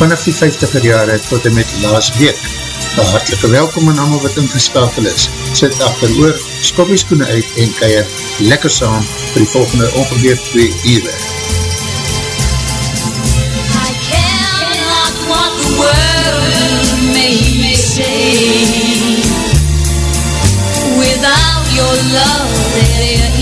vanaf die 50er jare tot en met laas week. Een hartelike welkom aan allemaal wat ingeskakel is. Sit achter oor, skop die skoene uit en keier lekker saam vir die volgende ongeveer 2 uur. I care not what the world may say. Without your love, there is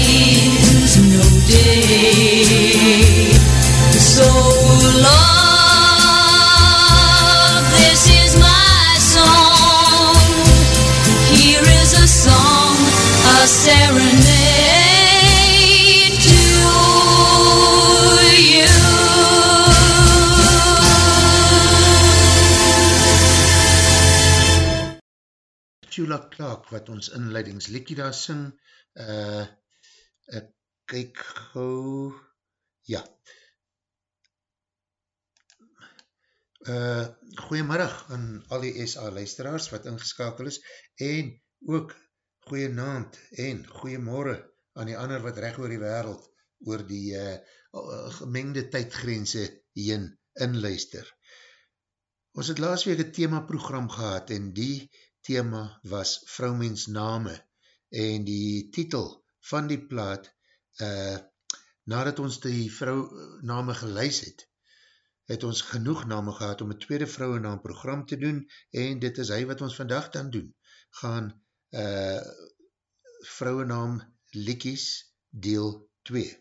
Tula Clark wat ons inleidingslikkie daar sing, uh, ek kyk gauw, ja. Uh, goeiemiddag aan al die SA luisteraars wat ingeskakel is en ook goeie naand en goeiemorgen aan die ander wat recht oor die wereld oor die uh, gemengde tydgrense heen inluister. Ons het laas week een themaprogram gehad en die thema was vrouwmens name en die titel van die plaat uh, nadat ons die vrouwname geluis het het ons genoeg name gehad om een tweede vrouwennaam program te doen en dit is hy wat ons vandag dan doen gaan uh, vrouwennaam Likies deel 2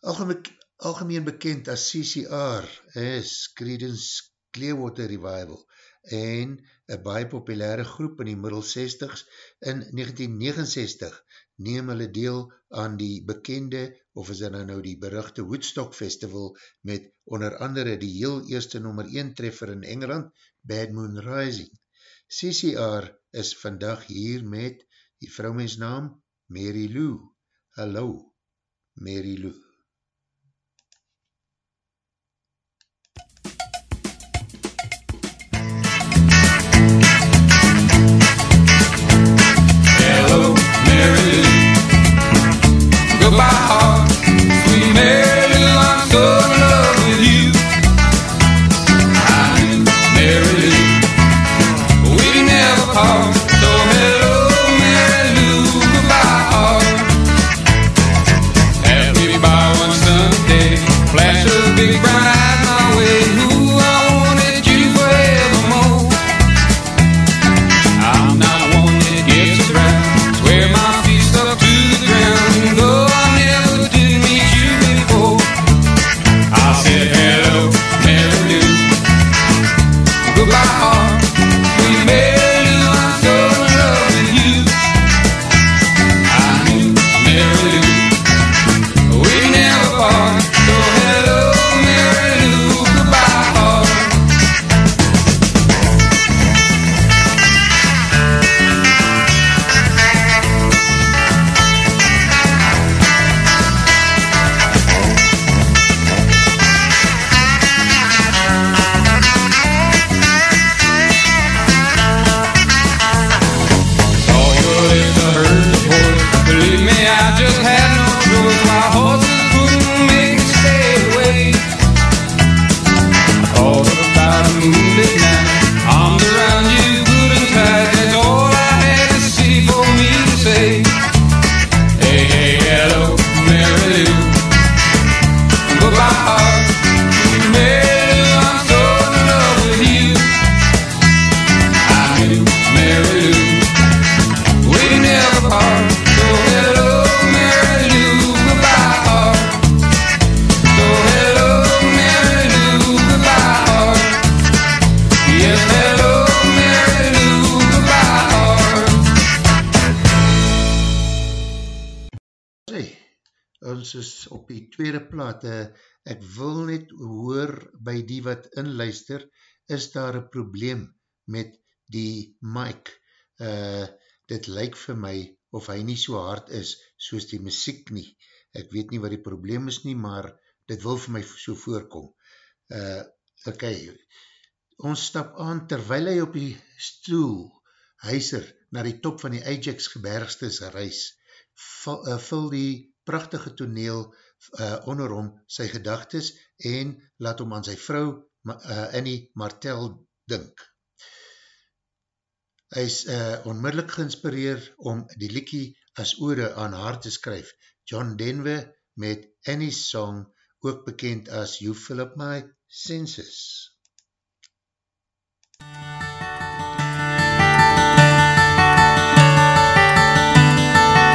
Algemeen, algemeen bekend as CCR is Creedence Clearwater Revival en een baie populaire groep in die middel 60s in 1969 neem hulle deel aan die bekende, of is dit nou nou die beruchte Woodstock Festival met onder andere die heel eerste nummer 1 treffer in Engeland, Bad Moon Rising. CCR is vandag hier met die vrouwmensnaam Mary Lou. Hallo, Mary Lou. By die wat inluister, is daar een probleem met die mic. Uh, dit lyk vir my of hy nie so hard is soos die muziek nie. Ek weet nie wat die probleem is nie, maar dit wil vir my so voorkom. Uh, ok, ons stap aan terwyl hy op die stoel huiser na die top van die Ajax gebergstes reis, vul, uh, vul die prachtige toneel uh, onder hom sy gedagtes en laat hom aan sy vrou uh, Annie Martel dink. Hy is uh, onmiddellik geinspireer om die liekie as oorde aan haar te skryf. John Denver met Annie's song, ook bekend as You Fill Up My Senses.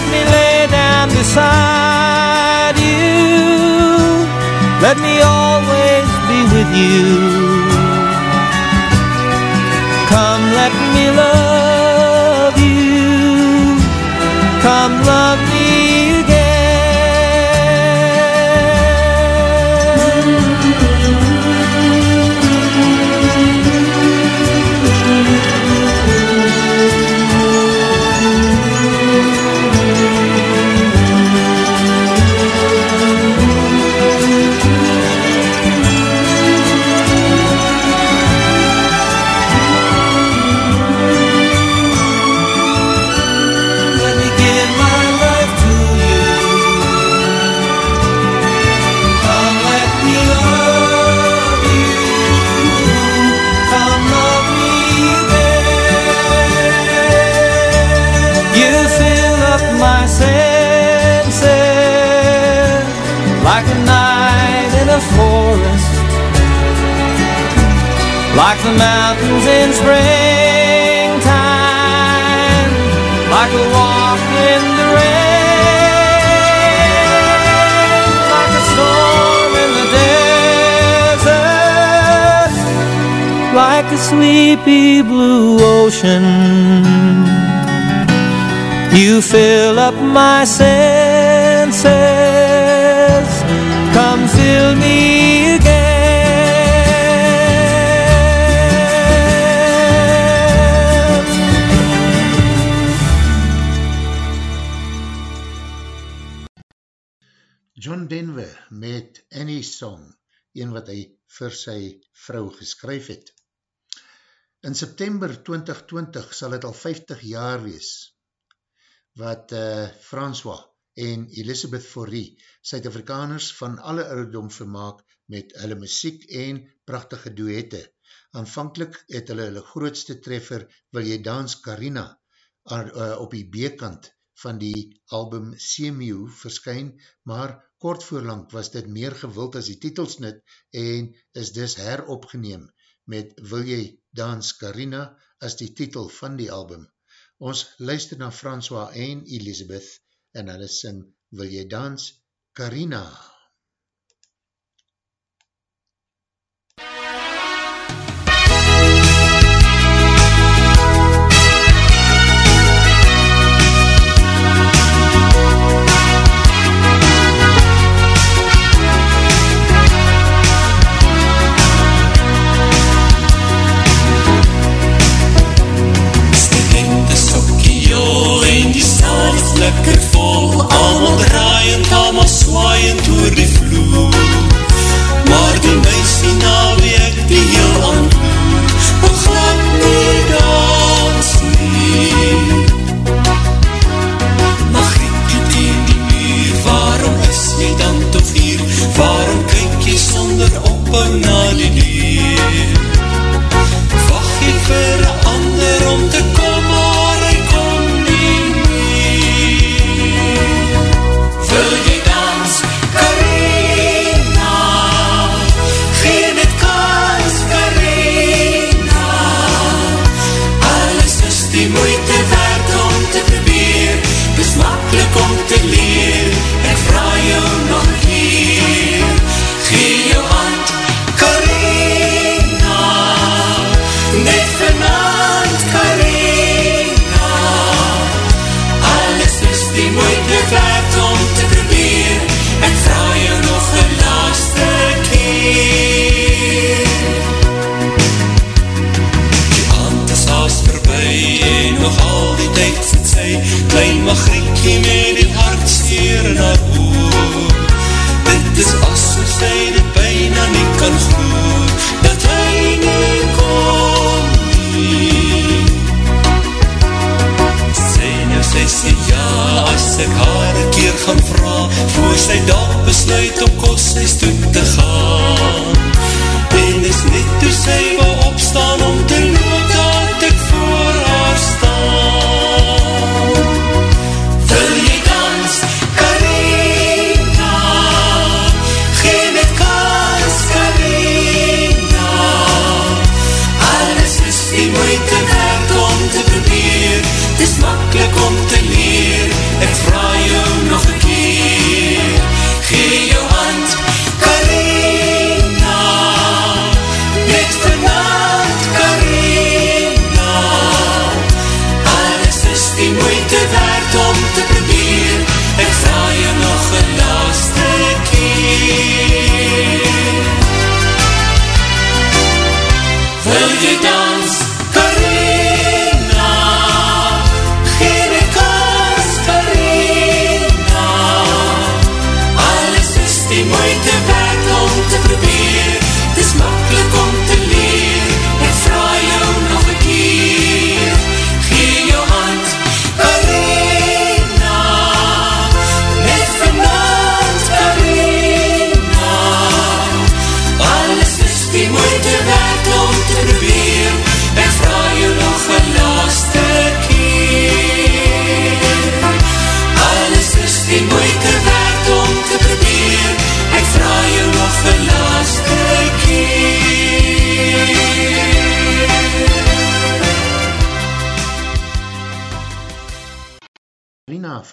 let me lay down beside you, let me always be with you. Come, let me love you, come love me up my senses, come fill me again. John Denver met Annie's Song, een wat hy vir sy vrou geskryf het. In September 2020 sal het al 50 jaar wees, wat uh, François en Elisabeth Forrie, Suid-Afrikaners van alle ouderdom vermaak met hulle muziek en prachtige duette. Aanvankelijk het hulle hulle grootste treffer Wil jy dans Carina aan, uh, op die B-kant van die album Semew verskyn, maar kort voorlang was dit meer gewild as die titelsnit en is dus heropgeneem met Wil jy dans Carina as die titel van die album. Ons luister na François en Elisabeth en hulle sing Wil jy dans Carina. Studente vol Almal draaiend, almal swaaiend oor die vloer Maar die meisie na wie ek die heel aanloer Wil glad nie dans nie Mag ek jy teen die muur Waarom is jy dan toch hier? Waarom kyk jy sonder ophou na die deur? Wacht jy vir donkie met die hartsteer in haar oor. Dit is asof sy dit bijna nie kan gloer, dat hy nie kom nie. Sê nou sy sê ja, as ek haar een keer gaan vraag, voor sy dag besluit om kosthuis toe te gaan. En is net toe sy wil opstaan om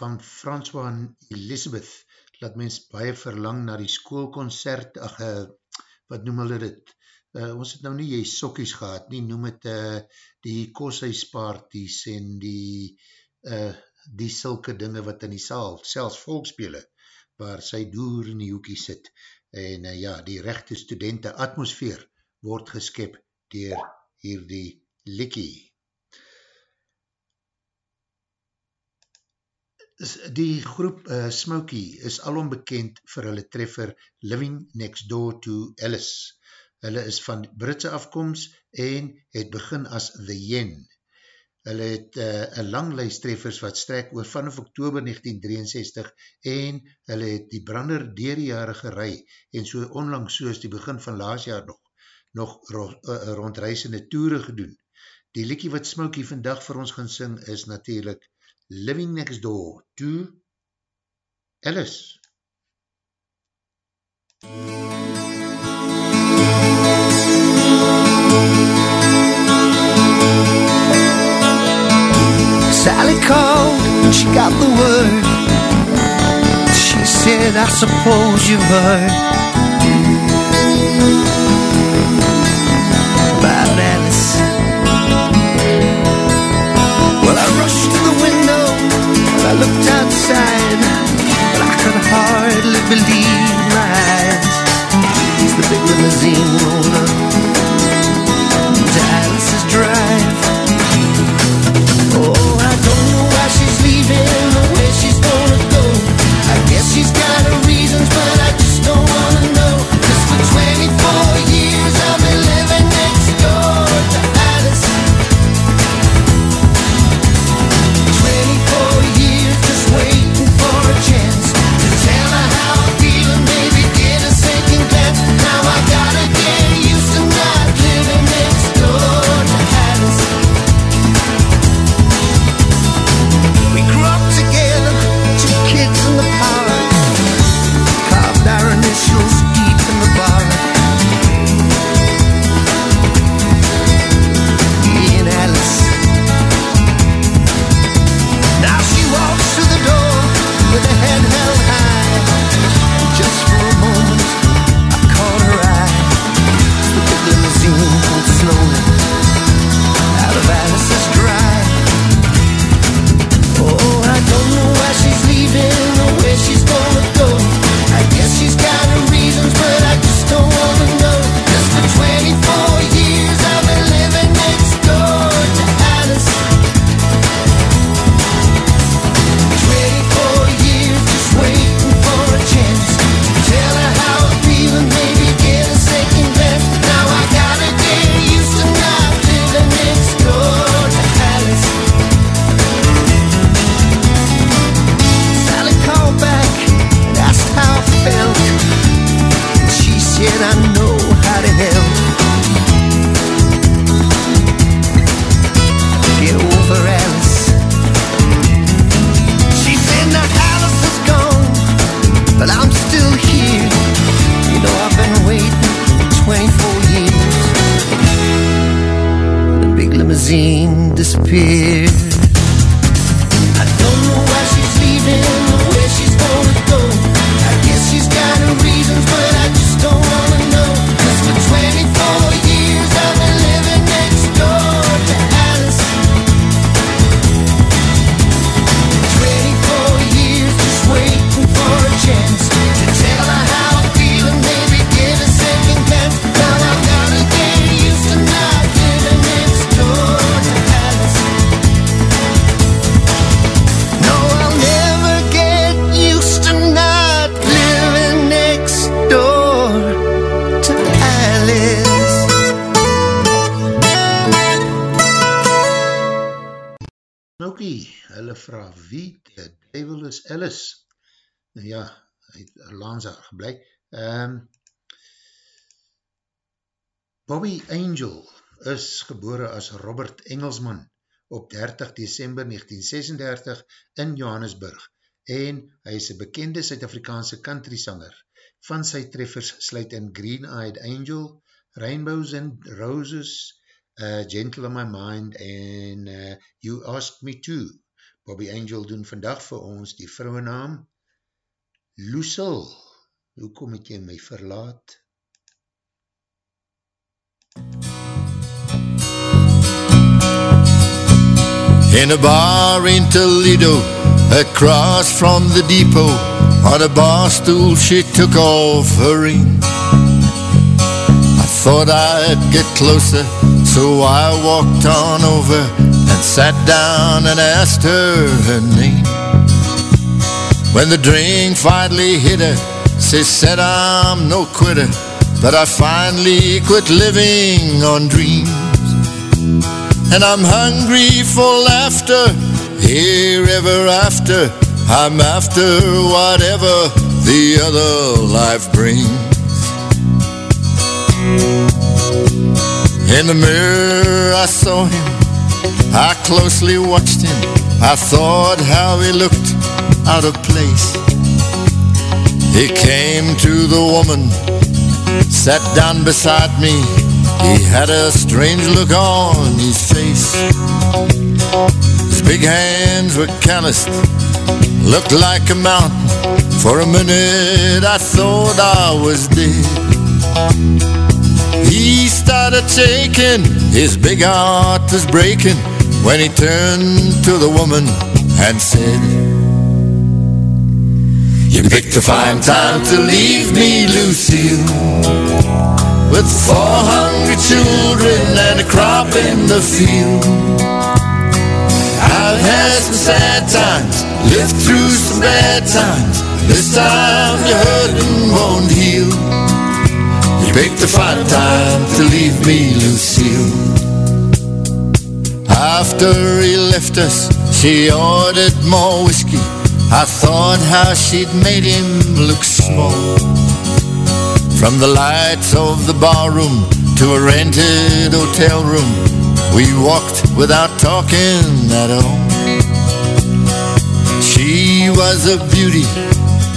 van François en Elizabeth, laat mens baie verlang na die schoolconcert, ach, uh, wat noem hulle dit? Uh, ons het nou nie jy sokkies gehad, nie noem het uh, die koshuisparties en die uh, die sulke dinge wat in die saal, selfs volkspele, waar sy doer in die hoekie sit, en uh, ja, die rechte studenten atmosfeer word geskep dier hierdie likkie. Die groep uh, Smokey is alom bekend vir hulle treffer Living Next Door to Alice. Hulle is van Britse afkomst en het begin as The Yen. Hulle het uh, een lang lijst treffers wat strek oor vanaf oktober 1963 en hulle het die brander dier die jare gerei en so onlangs soos die begin van laas jaar nog, nog ro uh, rondreisende toere gedoen. Die liekie wat Smokey vandag vir ons gaan sing is natuurlijk Living Next Door to Alice. Sally called and she got the word. She said, I suppose you've heard about Alice. I looked outside, but I could hardly believe my eyes. As the big limousine rolled up to Alice's drive. Oh, I don't know why she's leaving Robert Engelsman op 30 december 1936 in Johannesburg en hy is een bekende Suid-Afrikaanse country sanger. Van sy treffers sluit in Green Eyed Angel, Rainbows and Roses, uh, Gentle on My Mind en uh, You Asked Me To. Bobby Angel doen vandag vir ons die vrouwe naam Lucille. Hoe kom het jy my verlaat? In a bar in Toledo, across from the depot, on a bar stool she took off her ring. I thought I'd get closer, so I walked on over and sat down and asked her her name. When the drink finally hit her, she said I'm no quitter, but I finally quit living on dreams. And I'm hungry for laughter here ever after. I'm after whatever the other life brings. In the mirror I saw him, I closely watched him. I thought how he looked out of place. He came to the woman, sat down beside me. He had a strange look on his face. His big hands were calloused, looked like a mountain. For a minute I thought I was dead. He started shaking, his big heart was breaking when he turned to the woman and said, You picked a fine time to leave me, Lucille with four hungry children and a crop in the field. I've had some sad times, lived through some bad times. This time your hurting won't heal. You picked a fine time to leave me, Lucille. After he left us, she ordered more whiskey. I thought how she'd made him look small. From the lights of the barroom to a rented hotel room, we walked without talking at all. She was a beauty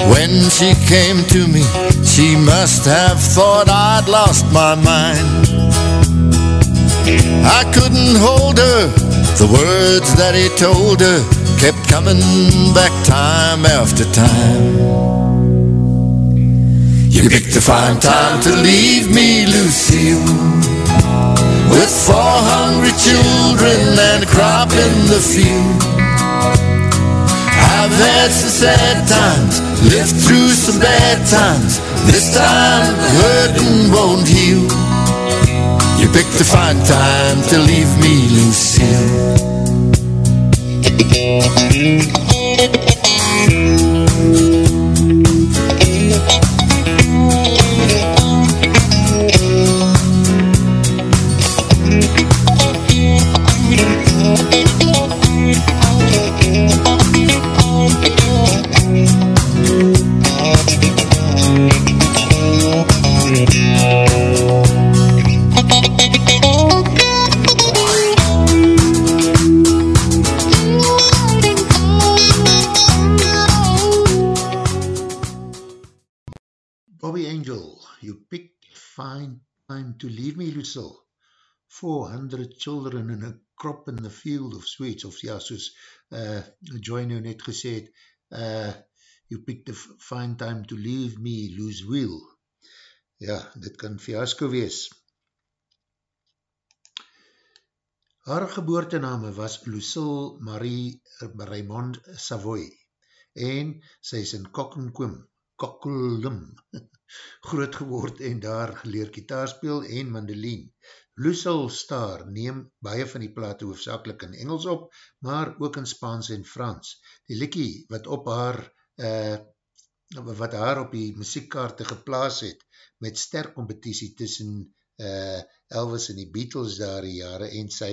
when she came to me. She must have thought I'd lost my mind. I couldn't hold her. The words that he told her kept coming back time after time. You picked a fine time to leave me, Lucille. With four hungry children and a crop in the field. I've had some sad times, lived through some bad times. This time the hurting won't heal. You picked a fine time to leave me, Lucille fine time to leave me, Lucille. 400 children in a crop in the field of sweets, of ja, soos uh, Joy nou net gesê het, uh, you picked a fine time to leave me, lose wheel. Ja, dit kan fiasco wees. Haar geboortename was Lucille Marie Raymond Savoy en sy is in Kokkenkoom, Kokkelum, groot geword en daar geleer kitaarspeel en mandoline. Lucille Star neem baie van die plate hoofdzakelik in Engels op, maar ook in Spaans en Frans. Die likkie wat op haar uh, wat haar op die muziekkaarte geplaas het met sterk competitie tussen uh, Elvis en die Beatles daar die jare en sy,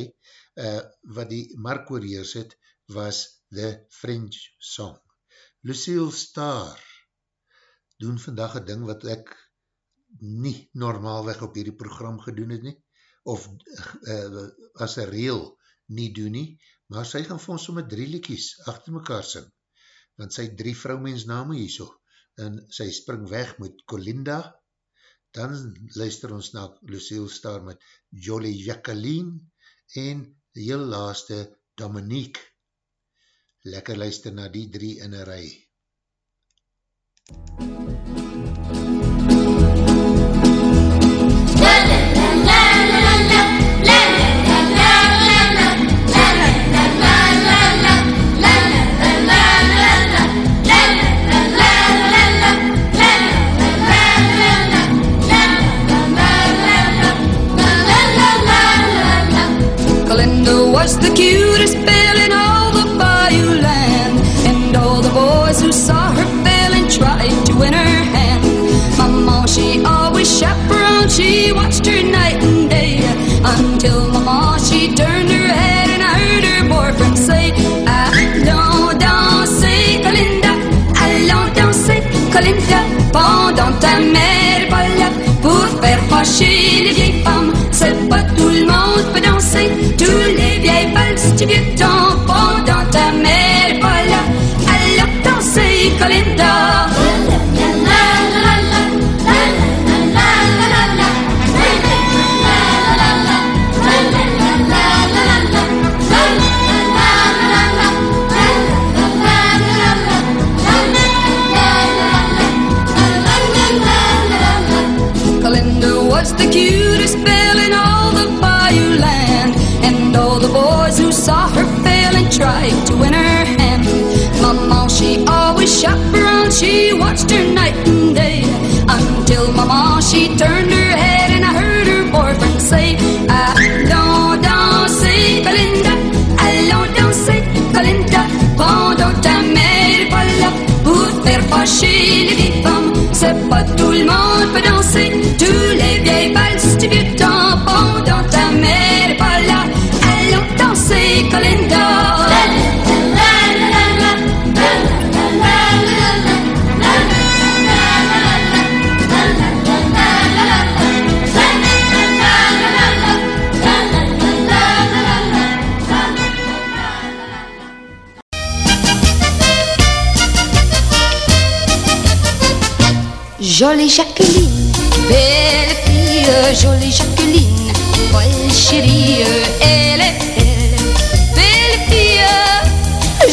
uh, wat die mark oorheers het, was The French Song. Lucille Star doen vandag een ding wat ek nie normaalweg op hierdie program gedoen het nie, of uh, as een reel nie doen nie, maar sy gaan vir ons so met drie liekies achter mekaar sing, want sy drie vrouwmens name hier so, en sy spring weg met Colinda, dan luister ons na Lucille Star met Jolly Jacqueline en die heel laaste Dominique. Lekker luister na die drie in een rij. Música pendant ta mère pour faire fâcher les vieilles. Jolie Jacqueline, belle fille, jolie Jacqueline, folle chérie, elle est belle, belle fille,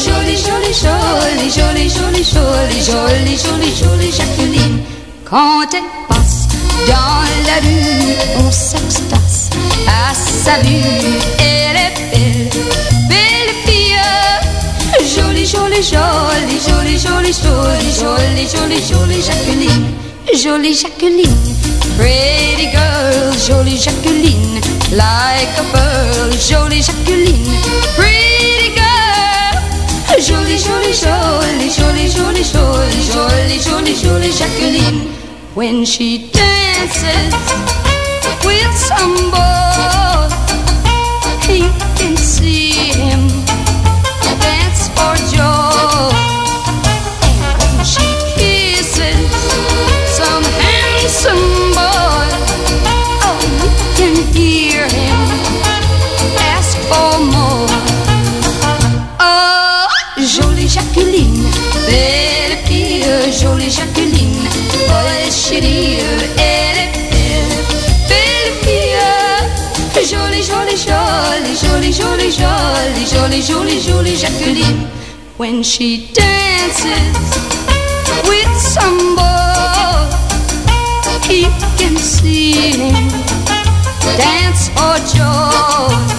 jolie, jolie, jolie, jolie, jolie, jolie, jolie, jolie, jolie Jacqueline. Quand elle passe dans la rue, on s'extase à sa vue, elle est belle, belle fille, jolie, jolie, jolie, jolie, jolie, jolie, jolie, jolie, jolie Jacqueline. Jolie Jacqueline, pretty girl, jolie Jacqueline, like a pearl, jolie Jacqueline, pretty girl, jolie, jolie, jolie, jolie, jolie, jolie, jolie, jolie, jolie Jacqueline. When she dances with some boy, you jolie, jolie, jolie, jolie, jolie Jacqueline. When she dances with some boy, he can see him dance for joy.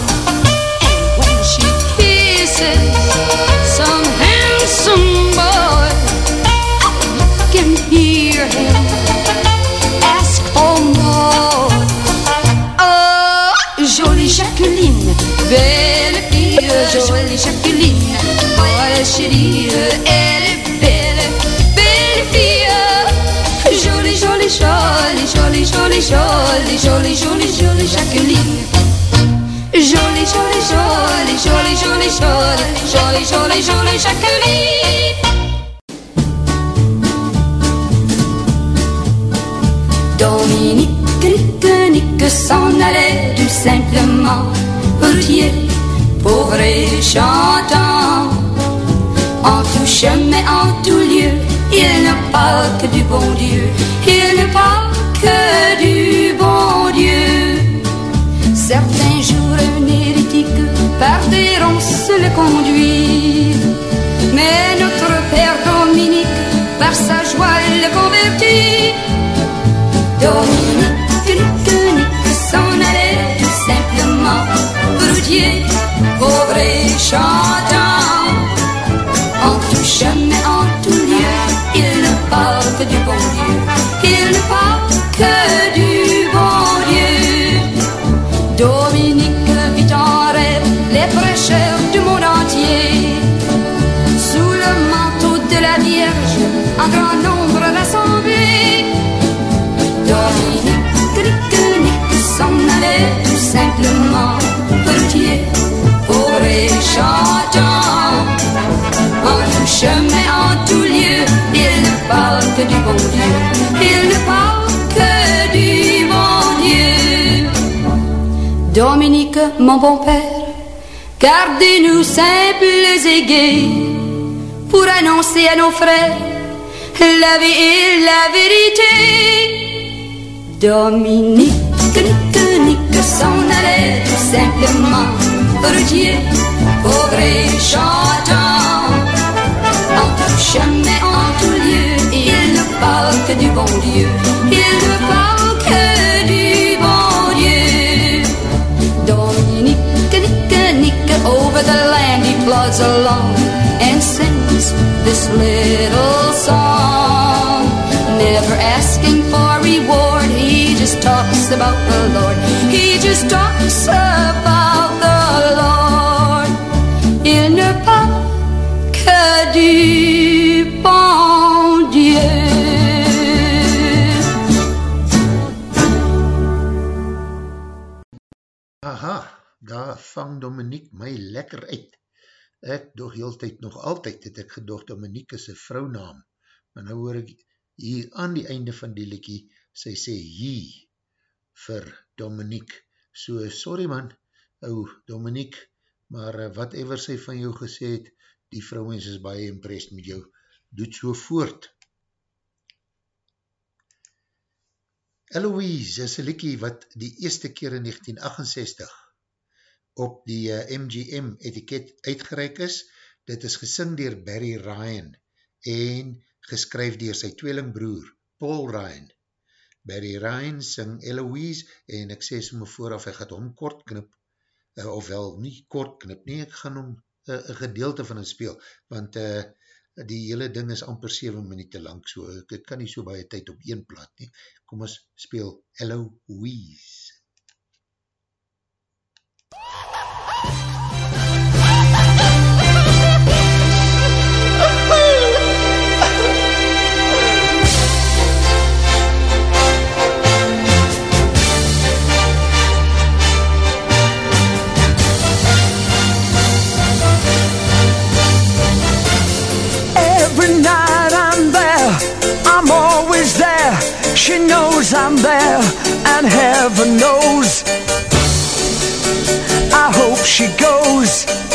Jolie, jolie, jolie, jolie Jacqueline. Jolie, jolie, jolie, jolie, jolie, jolie, jolie, jolie, jolie Jacqueline. Dominique, Nique, Nique s'en allait tout simplement routier, pauvre et chantant. En tout chemin, en tout lieu, il ne parle que du bon Dieu, il ne parle que du. Certains jours, un hérétique par des ronces le conduit. Mais notre Père Dominique, par sa joie, le convertit. Dominique, Nique, Nique s'en allait simplement routier, pauvre et chantant. Du bon Dieu. Il ne parle que du bon Dieu. Dominique, mon bon père, gardez-nous simples et gais pour annoncer à nos frères la vie et la vérité. Dominique, Nique, Nique s'en allait tout simplement routier, pauvre et chantant. En tout que du bon Dieu. Ne parle que du bon Dieu. Dominique, Nique, Nique, over the land he plods along and sings this little song. Never asking for reward, he just talks about the Lord. He just talks about daar vang Dominique my lekker uit. Ek doog heel tyd nog altyd het ek gedoog Dominique is een vrouwnaam. Maar nou hoor ek hier aan die einde van die liekie, sy sê hier vir Dominique. So, sorry man, ou Dominique, maar eh, whatever sy van jou gesê het, die vrouwens is baie impressed met jou. Doet so voort. Eloise is een liekie wat die eerste keer in 1968 op die uh, MGM etiket uitgereik is. Dit is gesing dier Barry Ryan en geskryf dier sy tweelingbroer Paul Ryan. Barry Ryan sing Eloise en ek sê somme vooraf, hy gaat hom kort knip, uh, ofwel nie kort knip nie, ek gaan hom uh, een gedeelte van hom speel, want uh, die hele ding is amper 7 minuut lang, so ek kan nie so baie tyd op een plaat nie. Kom ons speel Eloise. She knows I'm there, and heaven knows. I hope she goes.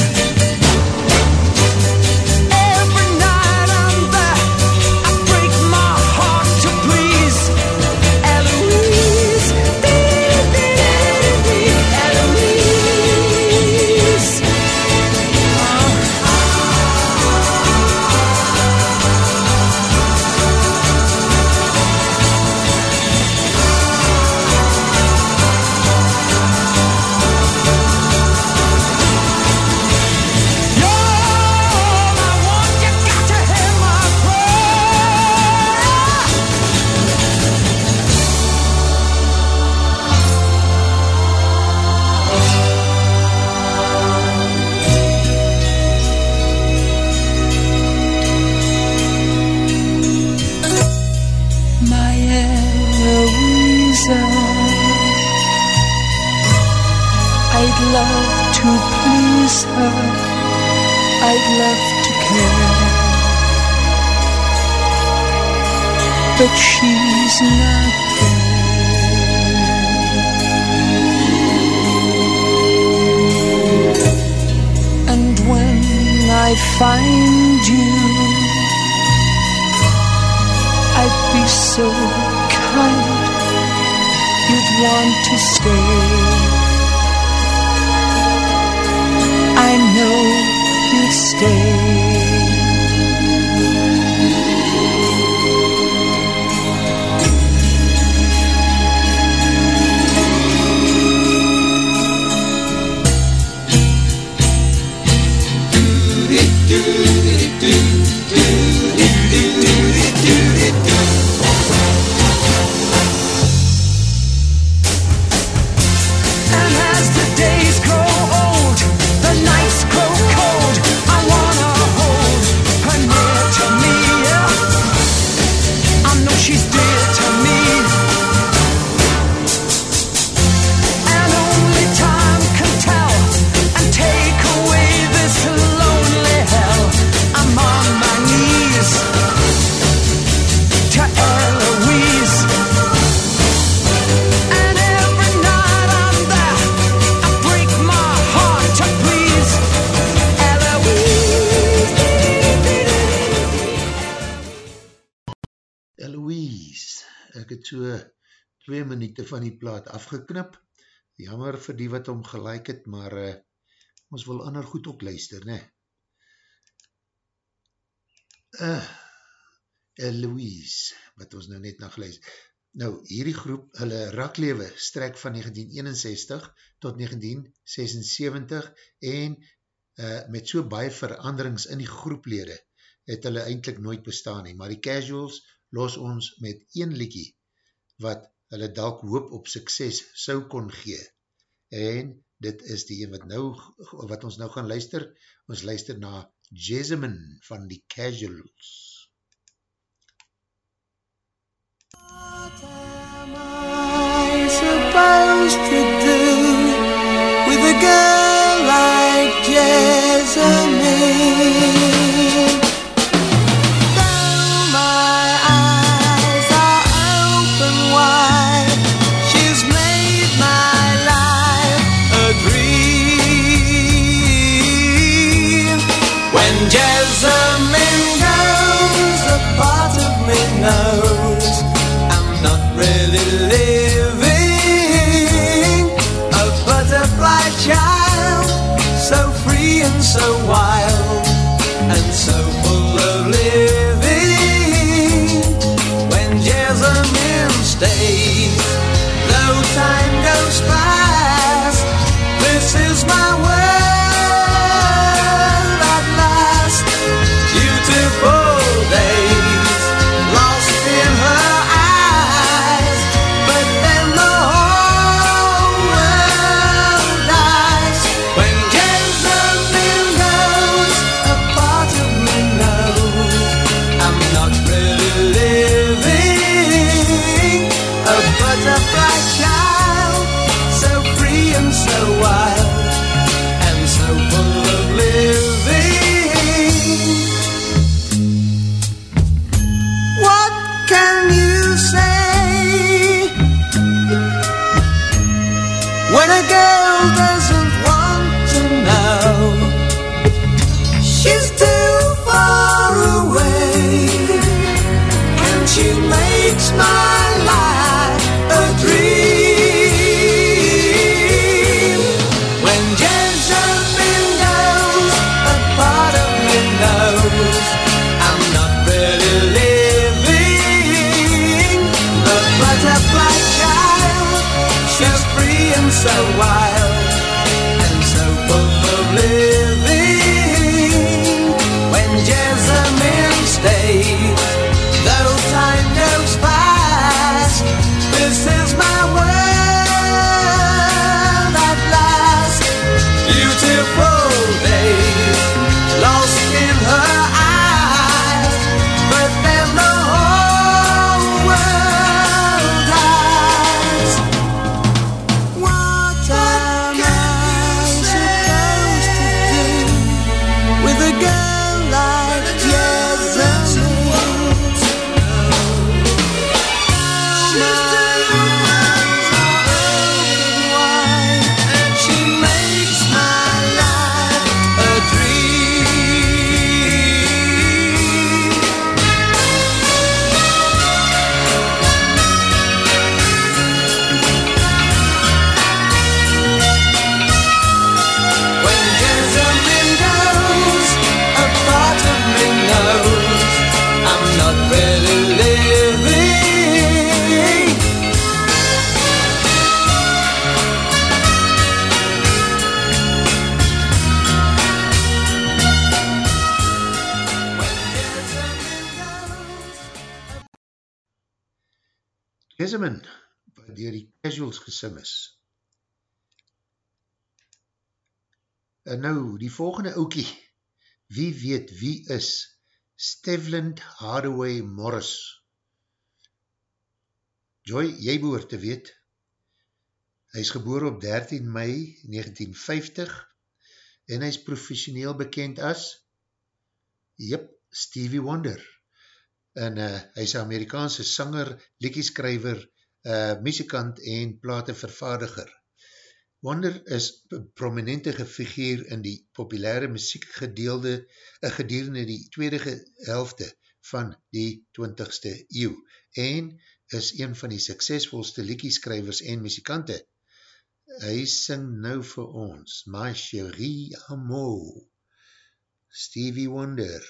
She's not there. And when I find you. I'd be so kind, you'd want to stay. Plaat afgeknip, jammer vir die wat hom gelijk het, maar uh, ons wil ander goed ook luister, ne? Uh, Eloise, wat ons nou net na geluister. Nou, hierdie groep, hulle raklewe strek van 1961 tot 1976 en uh, met so baie veranderings in die groeplede het hulle eindelijk nooit bestaan nie, maar die casuals los ons met een liekie wat hulle dalk hoop op sukses sou kon gee. En dit is die een wat, nou, wat ons nou gaan luister. Ons luister na Jessamine van die Casuals. I supposed to do with a girl like Jessamine? Hardaway Morris. Joy, jy behoor te weet, hy is geboor op 13 mei 1950 en hy is professioneel bekend as, jyp, Stevie Wonder. En uh, hy is Amerikaanse sanger, liekieskrijver, uh, eh, muzikant en platenvervaardiger. Wonder is een prominente figuur in die populaire muziekgedeelde eh, gedurende die tweede helfte van die 20ste eeuw en is een van die suksesvolste liekieskrywers en muzikante. Hy sing nou vir ons, My Cherie Amour, Stevie Wonder.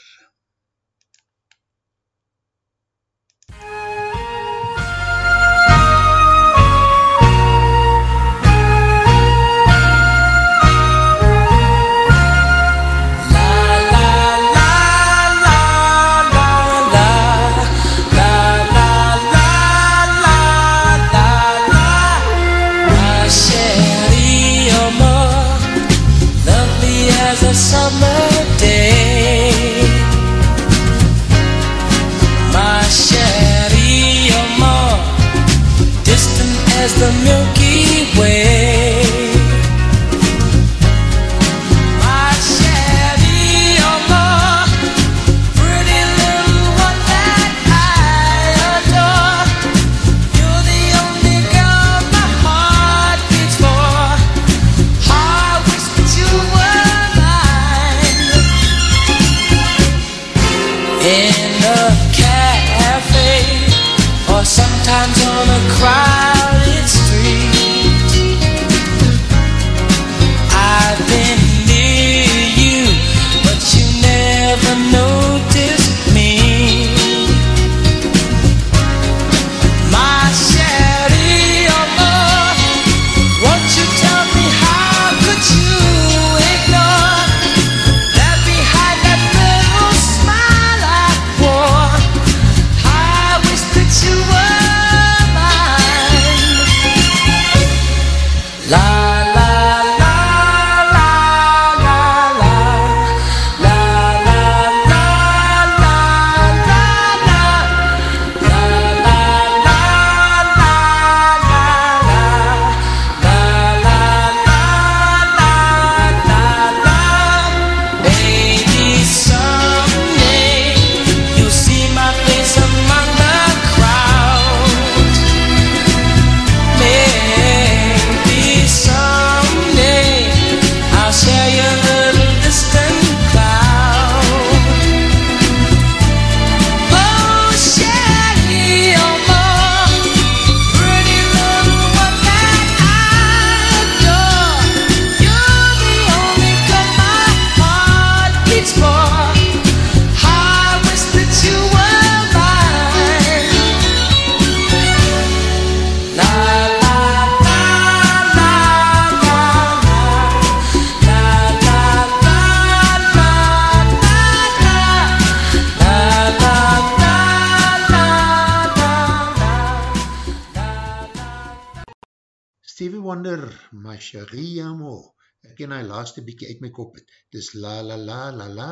Dis la la la la la,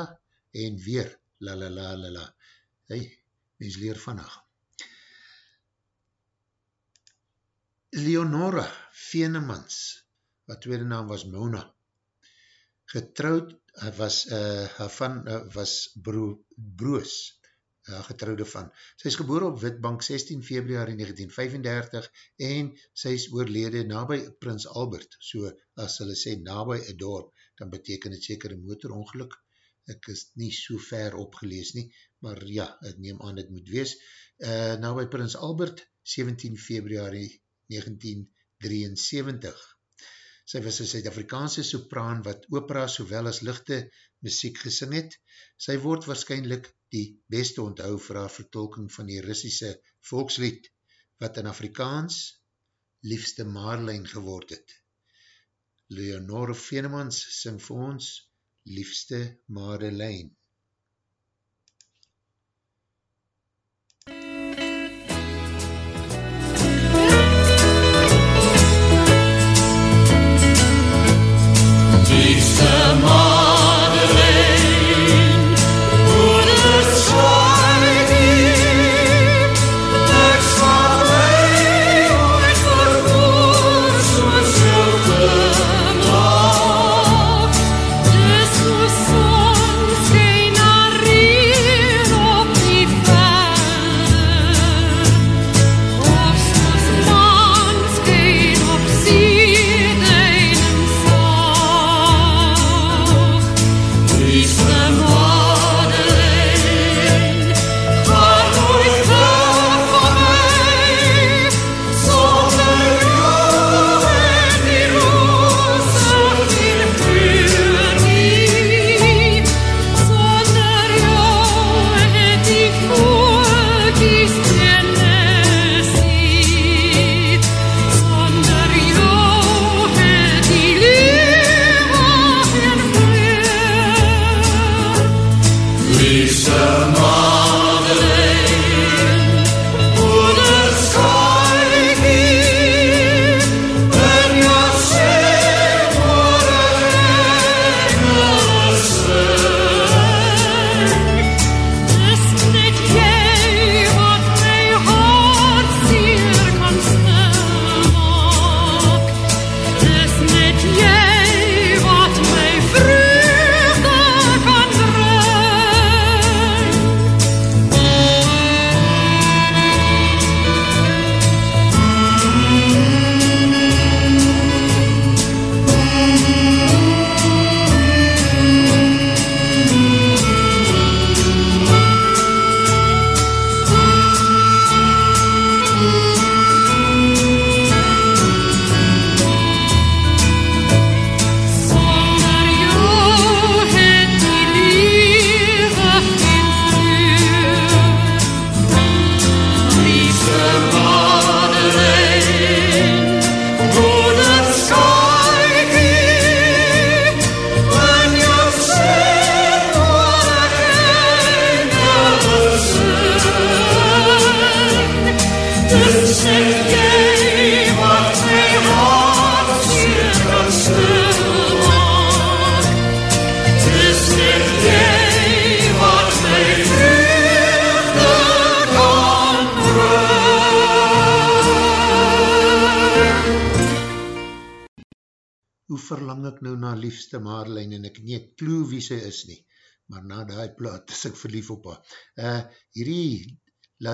en weer la la la la la, hey, mens leer vannacht. Leonora Venemans, wat tweede naam was Mona, getrouwd, was, uh, van, uh, was bro, Broos, uh, getrouwde van. Sy is geboor op Witbank 16 februari 1935 en sy is oorlede nabij Prins Albert, so as hulle sê nabij een dorp, dan beteken het seker een motorongeluk. Ek is nie so ver opgelees nie, maar ja, ek neem aan het moet wees. Uh, nabij Prins Albert, 17 februari 1973. Sy was een Suid-Afrikaanse sopraan wat opera sowel as lichte muziek gesing het. Sy word waarschijnlijk die beste onthou vir haar vertolking van die Russische volkslied, wat in Afrikaans liefste Marlijn geword het. Leonore Venemans sing vir ons liefste Marlijn.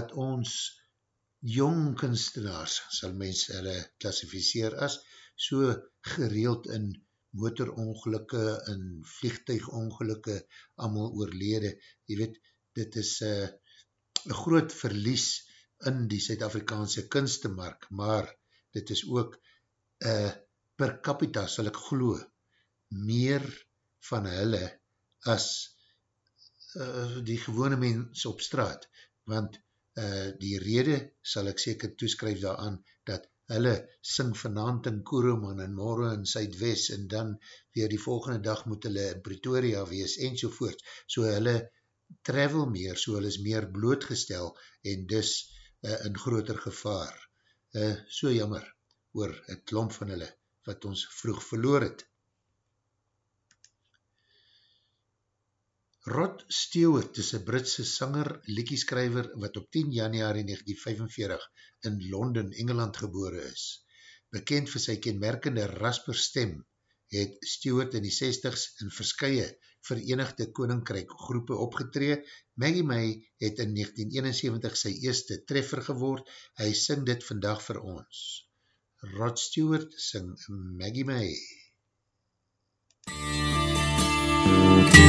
Laat ons jong kunstenaars, sal mens hulle klassificeer as, so gereeld in motorongelukke en vliegtuigongelukke allemaal oorlede. Je weet, dit is uh, een groot verlies in die Suid-Afrikaanse kunstemark, maar dit is ook uh, per capita, sal ek geloof, meer van hulle as uh, die gewone mens op straat, want uh, die rede sal ek seker toeskryf daaraan, dat hulle sing vanavond in Koeroman en morgen in Suidwest en dan weer die volgende dag moet hulle in Pretoria wees en sovoort. So hulle travel meer, so hulle is meer blootgestel en dus uh, eh, in groter gevaar. Uh, so jammer oor het klomp van hulle wat ons vroeg verloor het. Rod Stewart is een Britse sanger, liekieskrijver wat op 10 januari 1945 in Londen, Engeland gebore is. Bekend vir sy kenmerkende rasper stem, het Stewart in die 60s in verskye Verenigde Koninkryk groepe opgetree. Maggie May het in 1971 sy eerste treffer geword. Hy sing dit vandag vir ons. Rod Stewart sing Maggie May. MUZIEK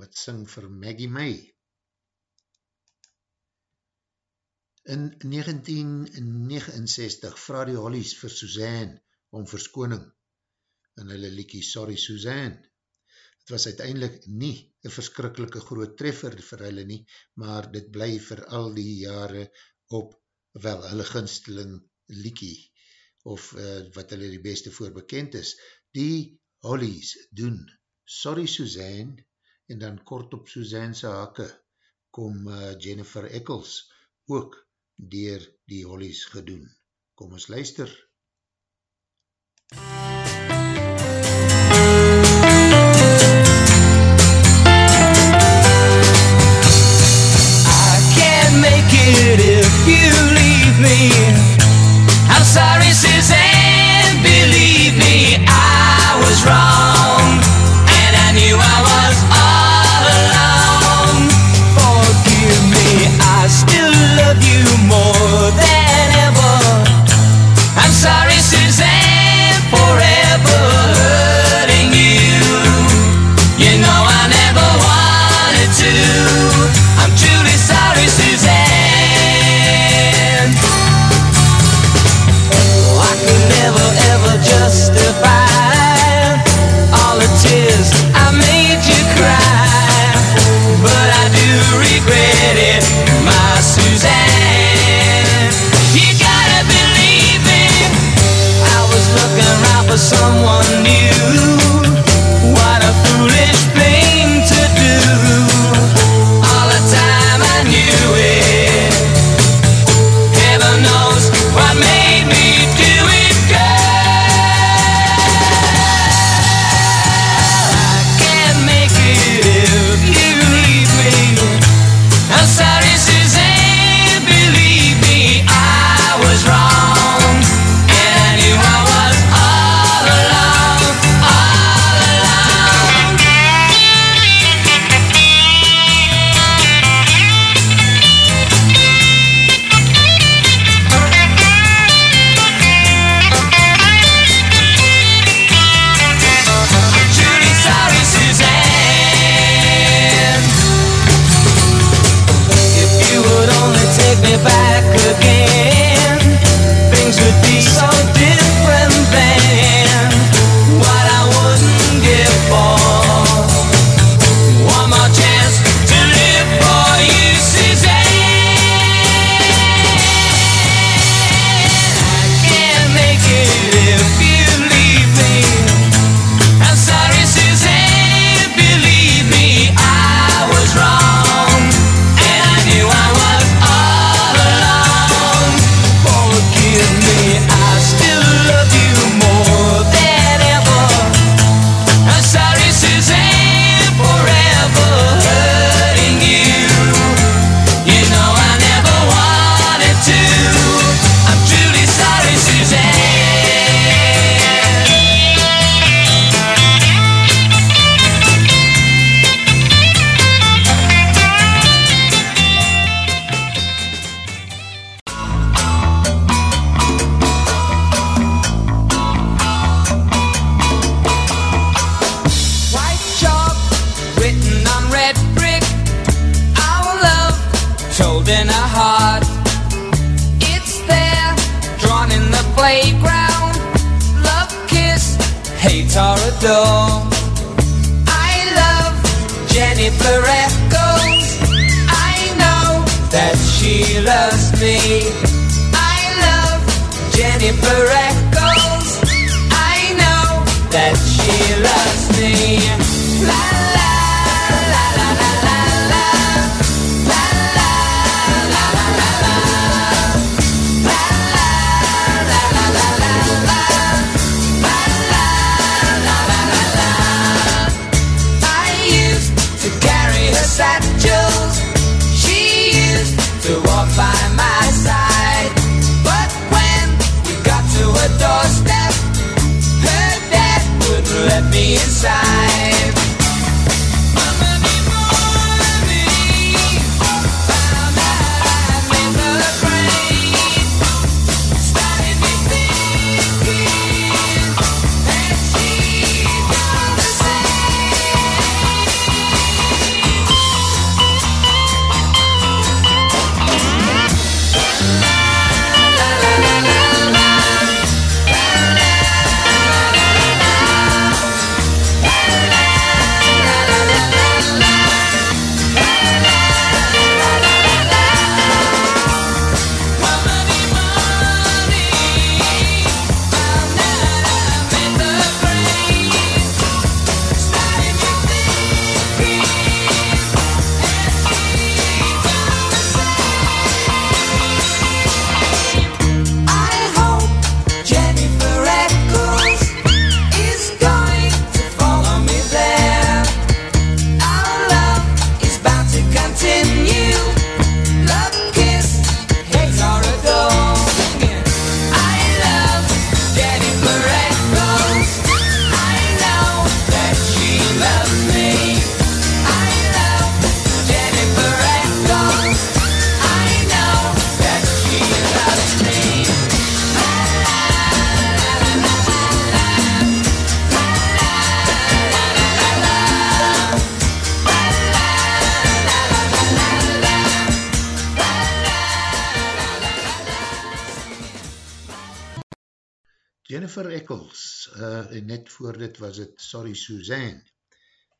wat syng vir Maggie May. In 1969 vraag die Hollies vir Suzanne om verskoning in hulle liekie Sorry Suzanne. Het was uiteindelik nie een verskrikkelike groot treffer vir hulle nie, maar dit bly vir al die jare op wel hulle ginsteling liekie of uh, wat hulle die beste voor bekend is. Die Hollies doen Sorry Suzanne en dan kort op Suzanne'se hake kom uh, Jennifer Eccles ook dier die Hollies gedoen. Kom ons luister. MUZIEK was het Sorry Suzanne,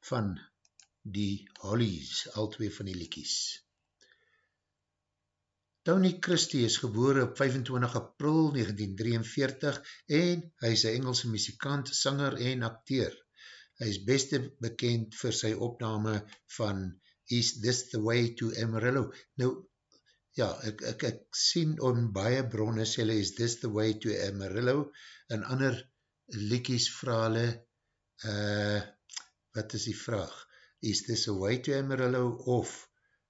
van die Hollies, al twee van die liekies. Tony Christie is gebore op 25 april 1943 en hy is een Engelse muzikant, sanger en acteur. Hy is beste bekend vir sy opname van Is This The Way to Amarillo? Nou, ja, ek, ek, ek sien om baie bronne sê hulle Is This The Way to Amarillo? En ander liekies vraag hulle, uh, wat is die vraag? Is This The Way to Amarillo? Of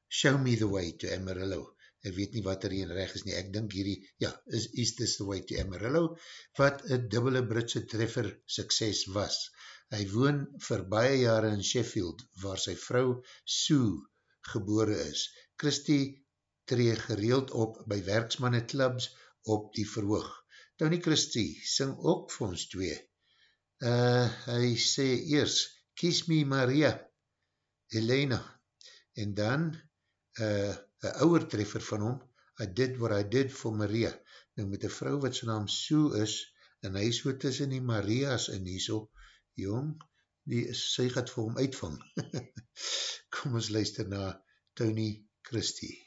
Show Me The Way to Amarillo? ek weet nie wat er hier reg is nie, ek dink hierdie, ja, is Is This The Way to Amarillo, wat een dubbele Britse treffer sukses was. Hy woon vir baie jare in Sheffield, waar sy vrou Sue gebore is. Christie tree gereeld op by werksmanne clubs op die verhoog. Tony Christie sing ook vir ons twee. Uh, hy sê eers, Kies Me Maria, Elena, en dan, uh, een ouwer treffer van hom, I did what I did for Maria. Nou met een vrou wat sy naam Sue is, en hy so tussen die Maria's in die so, jong, die, sy gaat vir hom uitvang. Kom ons luister na Tony Christie.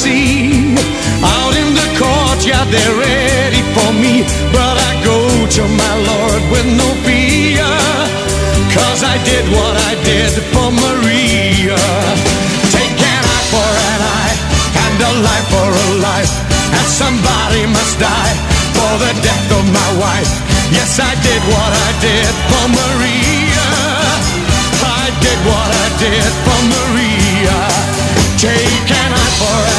See. Out in the courtyard, they're ready for me. But I go to my Lord with no fear. Cause I did what I did for Maria. Take an eye for an eye, and a life for a life. And somebody must die for the death of my wife. Yes, I did what I did for Maria. I did what I did for Maria. Take an eye for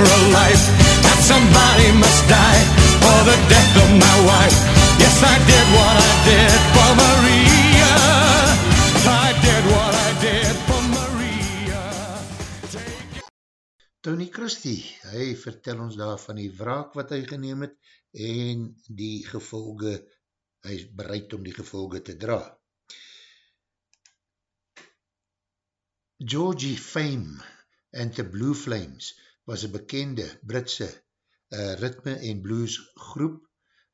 for a life. And somebody must die for the death of my wife. Yes, I did what I did for Maria. I did what I did for Maria. Tony Christie, hy vertel ons daar van die wraak wat hy geneem het en die gevolge, hy is bereid om die gevolge te dra. Georgie Fame and the Blue Flames was een bekende Britse uh, ritme en blues groep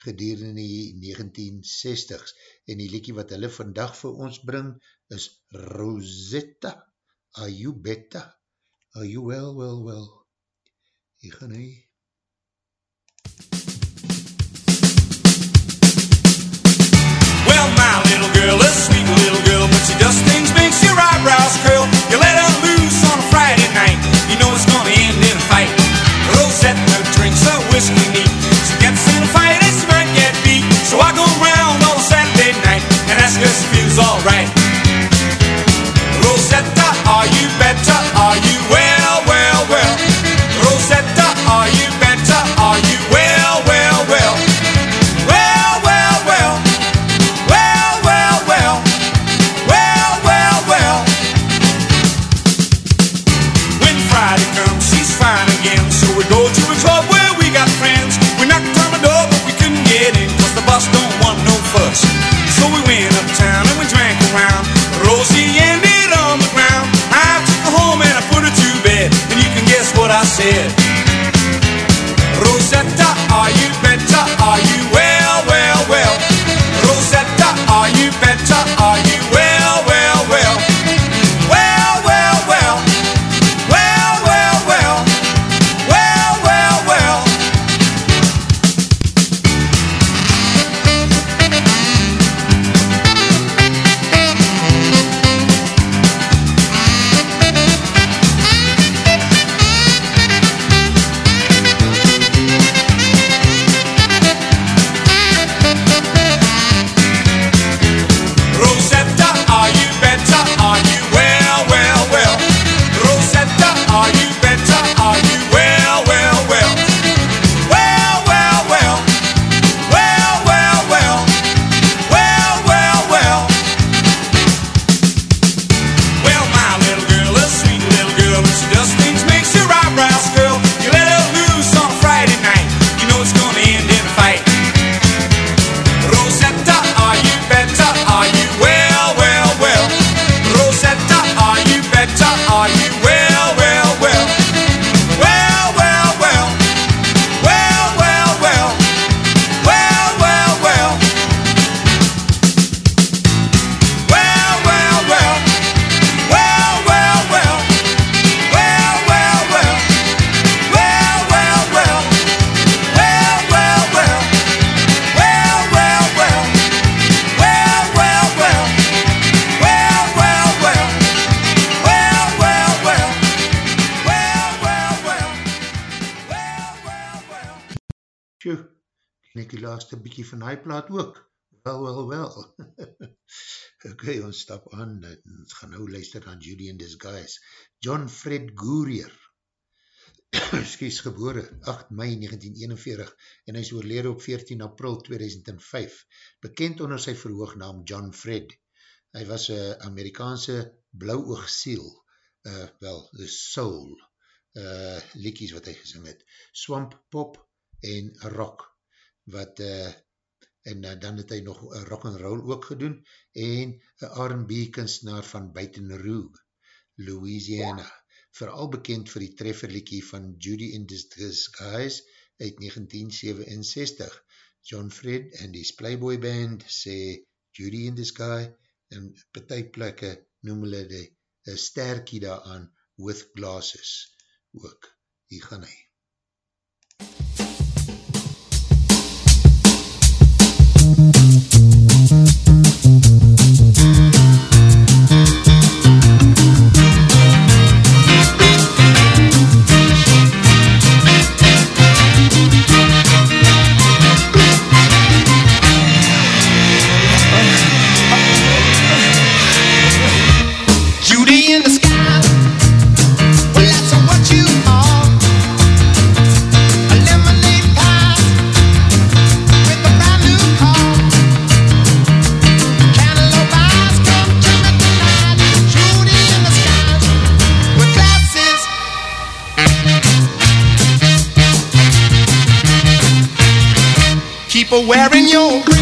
gedurende die 1960s en die liekie wat hulle vandag vir ons bring is Rosetta, are you better? Are you well, well, well? Hier gaan hy. Well, my little girl, a sweet little girl, but she does things makes your eyebrows curl. You let She gets in a fight and she might get beat. So I go round on Saturday night and ask her if she feels alright. Said. Plaat ook? Wel, wel, wel. ok, ons stap aan, ons gaan nou luister aan Judy in Disguise. John Fred Gourier, excuse, gebore 8 mei 1941, en hy is oorlede op 14 april 2005, bekend onder sy verhoognaam John Fred. Hy was een Amerikaanse blauwoog siel, uh, wel, the soul, uh, liekies wat hy gesing het, swamp pop en rock, wat, uh, en uh, dan het hy nog uh, rock and roll ook gedoen, en een R&B kunstenaar van Baton Rouge, Louisiana, vooral bekend vir die trefferliekie van Judy in Disguise uit 1967. John Fred en die Playboy Band sê Judy in Disguise en partijplekke noem hulle die uh, sterkie daaraan with glasses ook. Hier gaan hy. for wearing your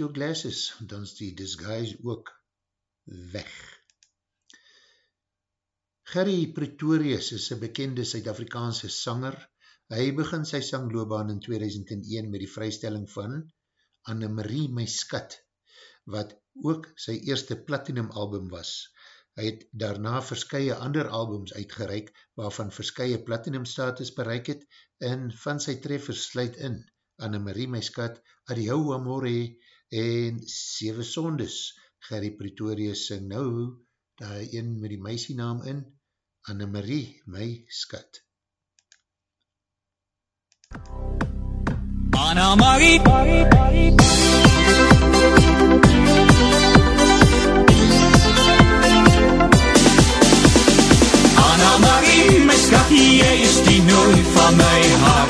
your glasses, dan is die disguise ook weg. Gerry Pretorius is een bekende Suid-Afrikaanse sanger. Hy begin sy sangloobaan in 2001 met die vrystelling van Annemarie My Skat, wat ook sy eerste platinum album was. Hy het daarna verskye ander albums uitgereik, waarvan verskye platinum status bereik het, en van sy treffers sluit in Annemarie My Skat, Adieu Amore, en Sewe Sondes, Gerrie Pretorius sing nou, daar een met die meisie naam in, Annemarie, my skat. Annemarie Annemarie, my skatje, jy is die nooi van my hart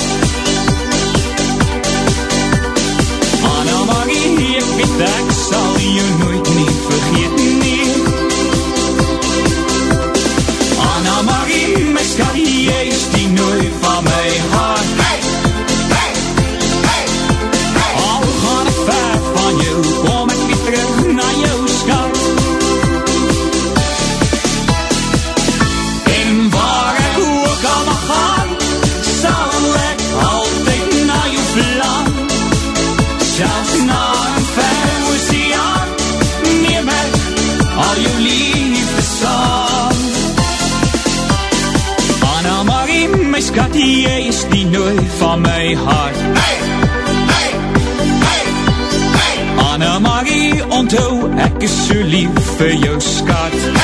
ek is so lief vir jou skat.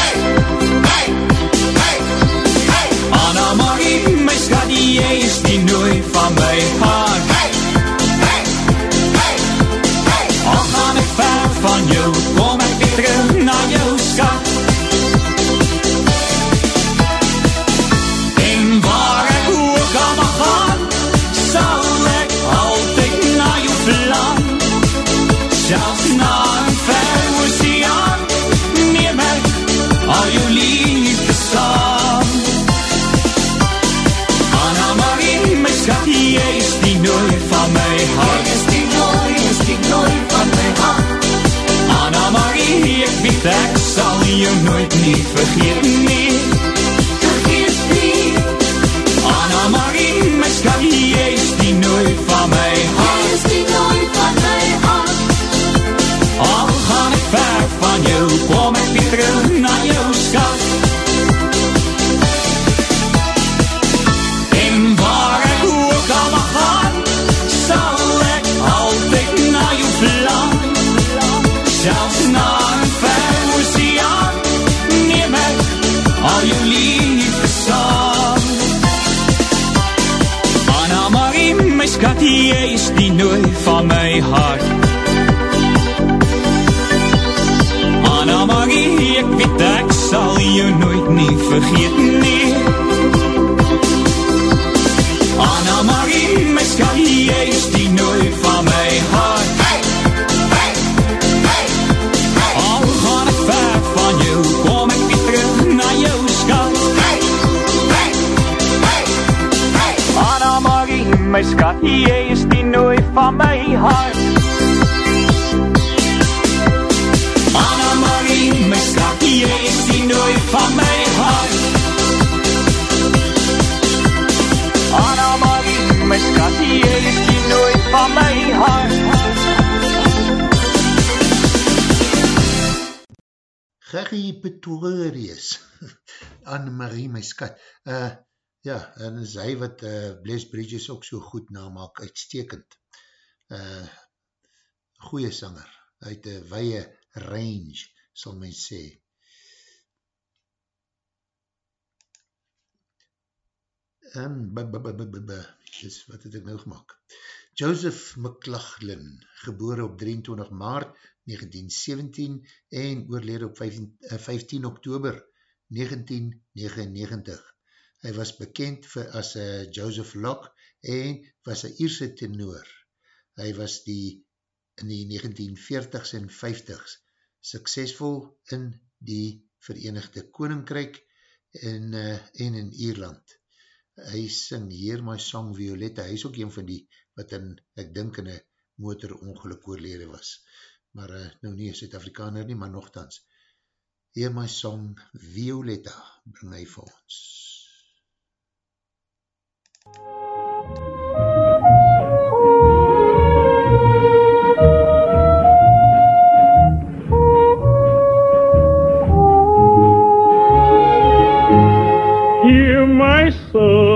Van my hart. Anna-Marie, my skat, jy is die nooi van my hart. Gerrie Pretorius, Anne-Marie, my skat. Uh, ja, en is hy wat uh, Bless Bridges ook so goed namaak, uitstekend. Uh, goeie sanger, het een weie range, sal men sê. En, b, b, b, b, b, b, yes, wat het ek nou gemaakt? Joseph McLaughlin, gebore op 23 maart 1917 en oorlede op 15, uh, 15 oktober 1999. Hy was bekend vir, as uh, Joseph Locke en was een Ierse tenor. Hy was die in die 1940s en 50s suksesvol in die Verenigde Koninkryk en, uh, en in Ierland. Hy sing Heer My Song Violette, hy is ook een van die wat in, ek dink in een motorongeluk oorlede was. Maar uh, nou nie een Zuid-Afrikaner nie, maar nogthans. Heer My Song Violetta bring hy vir ons. Hear my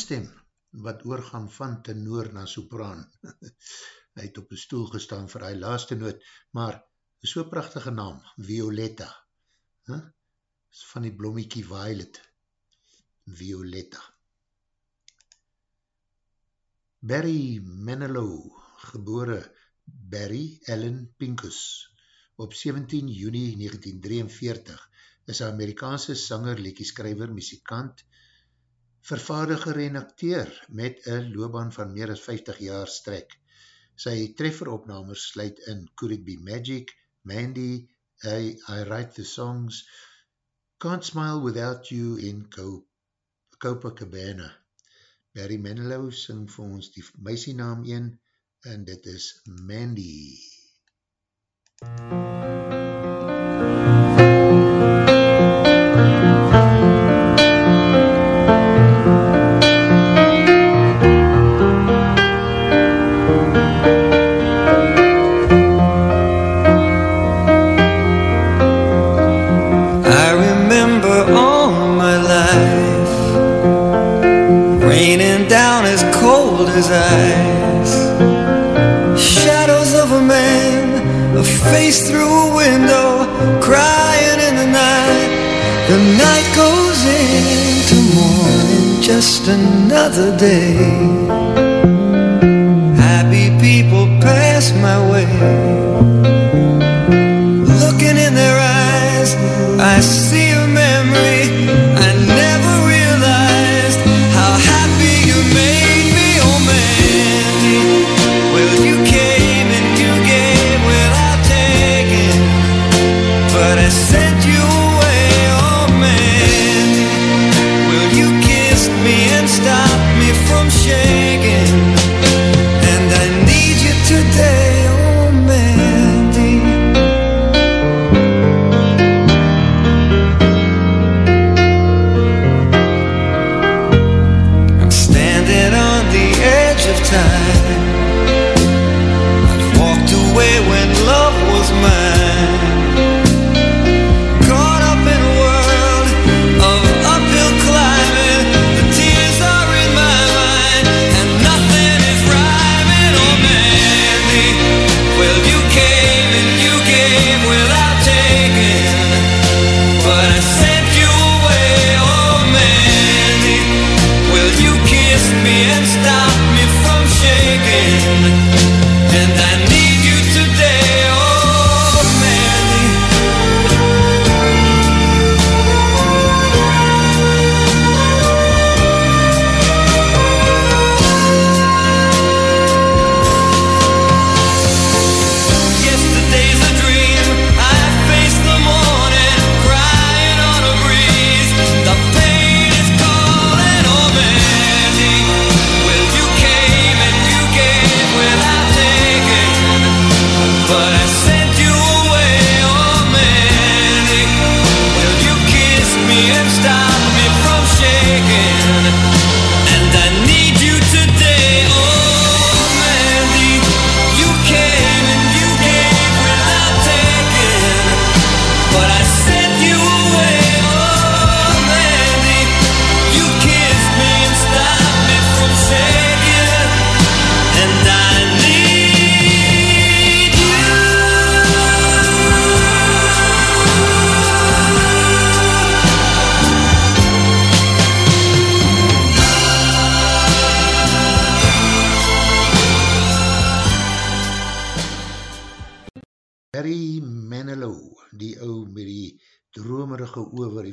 manstem wat oorgaan van tenor na sopraan. Hy het op die stoel gestaan vir hy laaste noot, maar so prachtige naam, Violetta. Huh? Van die blommiekie Violet. Violetta. Barry Manilow, gebore Barry Allen Pincus, op 17 juni 1943, is een Amerikaanse sanger, lekkieskrijver, muzikant, vervaardiger en acteur met een loopbaan van meer as 50 jaar strek. Sy trefferopnames sluit in Could It Be Magic, Mandy, I, I Write the Songs, Can't Smile Without You Co Copacabana. Barry Manilow sing vir ons die meisienaam een en dit is Mandy. I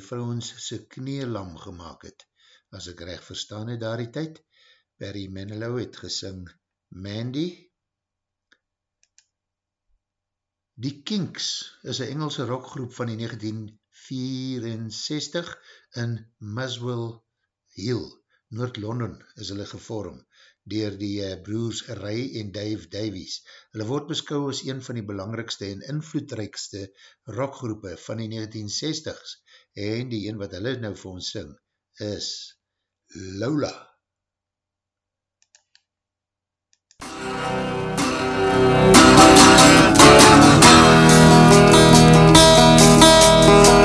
vrouwens sy kneelam gemaakt het. As ek recht verstaan het daar die tyd, Barry Manilow het gesing Mandy. Die Kinks is een Engelse rockgroep van die 1964 in Muswell Hill, Noord-London is hulle gevorm dier die uh, broers Ray en Dave Davies. Hulle word beskou as een van die belangrikste en invloedrijkste rockgroepe van die 1960s en die een wat hulle nou vir ons sing is Lola.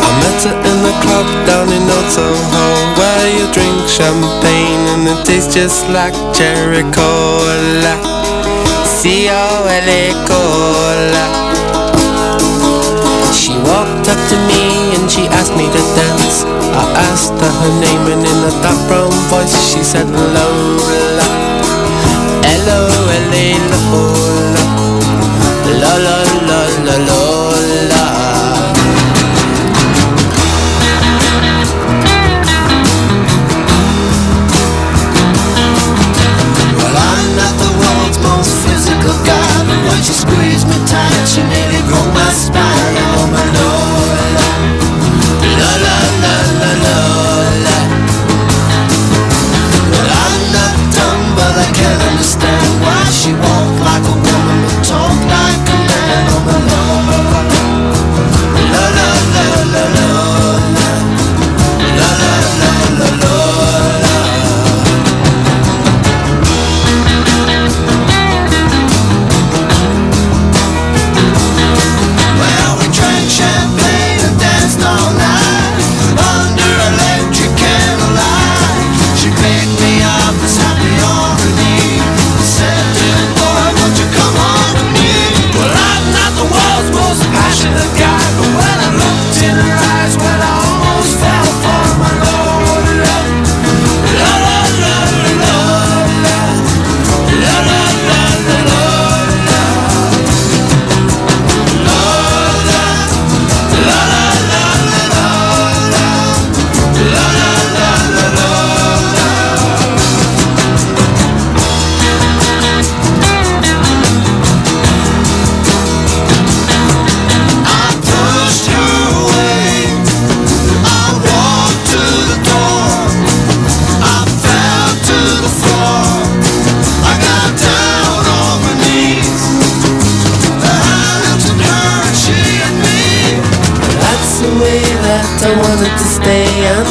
I met her in the club down in Old Soho Where you drink champagne and it tastes just like cherry cola C-O-L-A cola She walked up to me and she asked me to dance. I asked her her name and in a dark brown voice she said Lola L-O-L-A Lola. La la la la Lola. Well, I'm not the world's most physical guy, but when she squeezed me tight, she nearly broke my spine.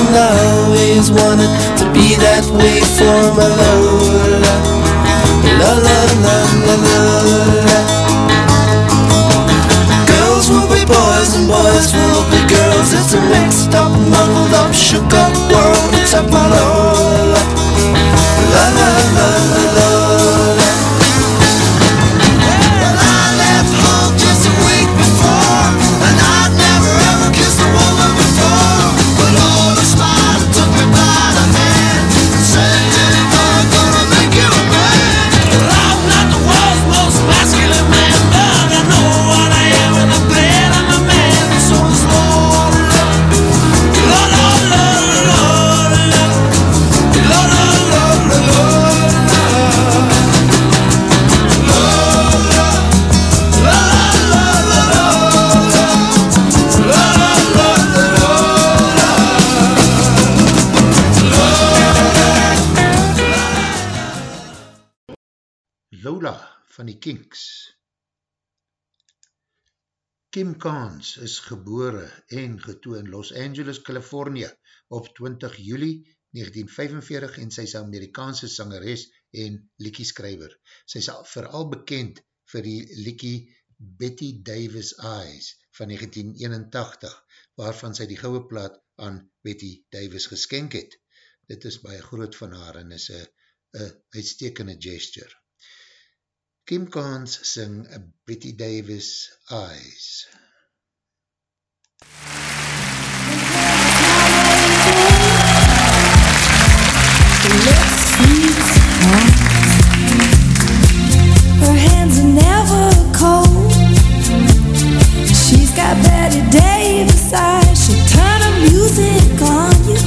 I always wanted to be that way for my Lola. La la la la la. Girls will be boys and boys will be girls. It's a mixed up, muddled up, shook up world. Except my Lola Kinks. Kim Carnes is gebore en getoe in Los Angeles, California op 20 juli 1945 en sy is Amerikaanse sangeres en liekieskrijver. Sy is vooral bekend vir die liekie Betty Davis Eyes van 1981 waarvan sy die gouwe plaat aan Betty Davis geskenk het. Dit is baie groot van haar en is een uitstekende gesture. Tim Kaans syng Betty Davis Eyes. Her hands are never cold. She's got Betty Davis eyes. She'll turn the music on you.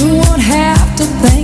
You won't have to think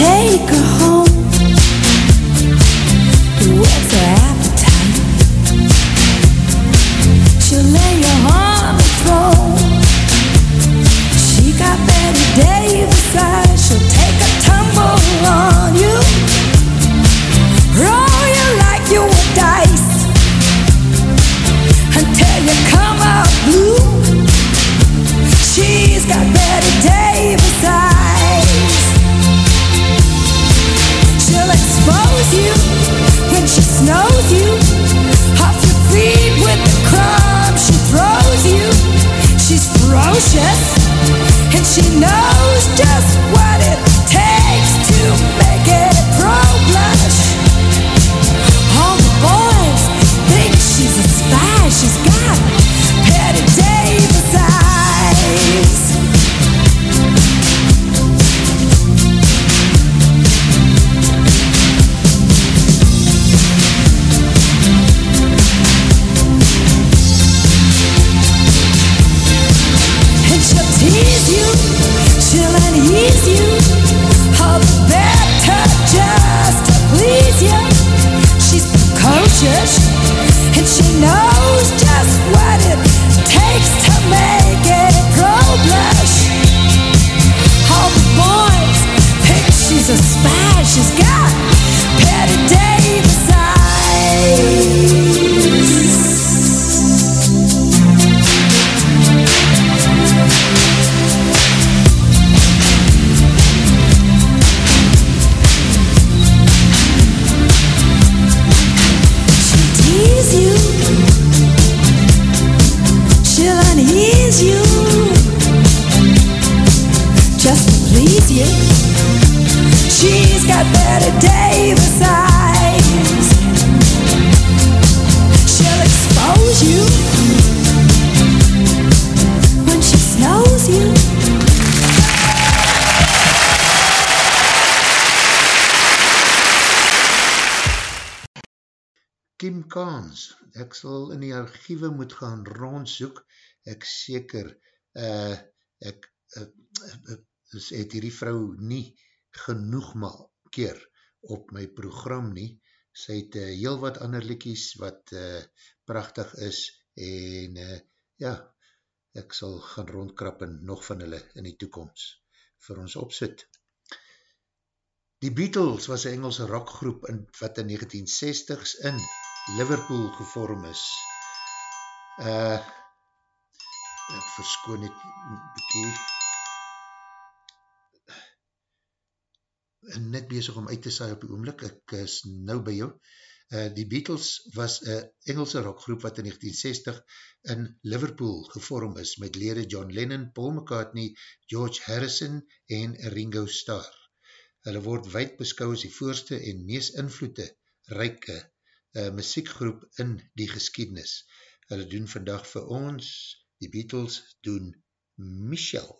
take her home. She'll lay you on the throne. She got Betty Davis eyes. She'll take a tumble on you. Roll you like you were dice until you come out blue. She's got Betty snows you, off your feet with the crumbs she throws you. She's ferocious, and she knows just what it ek sal in die archiewe moet gaan rondsoek, ek seker, uh, ek uh, uh, het hierdie vrou nie genoeg maal keer op my program nie, sy het uh, heel wat ander liekies wat uh, prachtig is en uh, ja, ek sal gaan rondkrap en nog van hulle in die toekomst vir ons opsit. Die Beatles was een Engelse rockgroep in, wat in 1960s in Liverpool gevorm is. Uh, ek verskoon het bekie net bezig om uit te saai op die oomlik, ek is nou by jou. Uh, die Beatles was een Engelse rockgroep wat in 1960 in Liverpool gevorm is met lede John Lennon, Paul McCartney, George Harrison en Ringo Starr. Hulle word wijd beskou as die voorste en mees invloede ryke uh, muziekgroep in die geskiednis. Hulle doen vandag vir ons, die Beatles doen Michelle.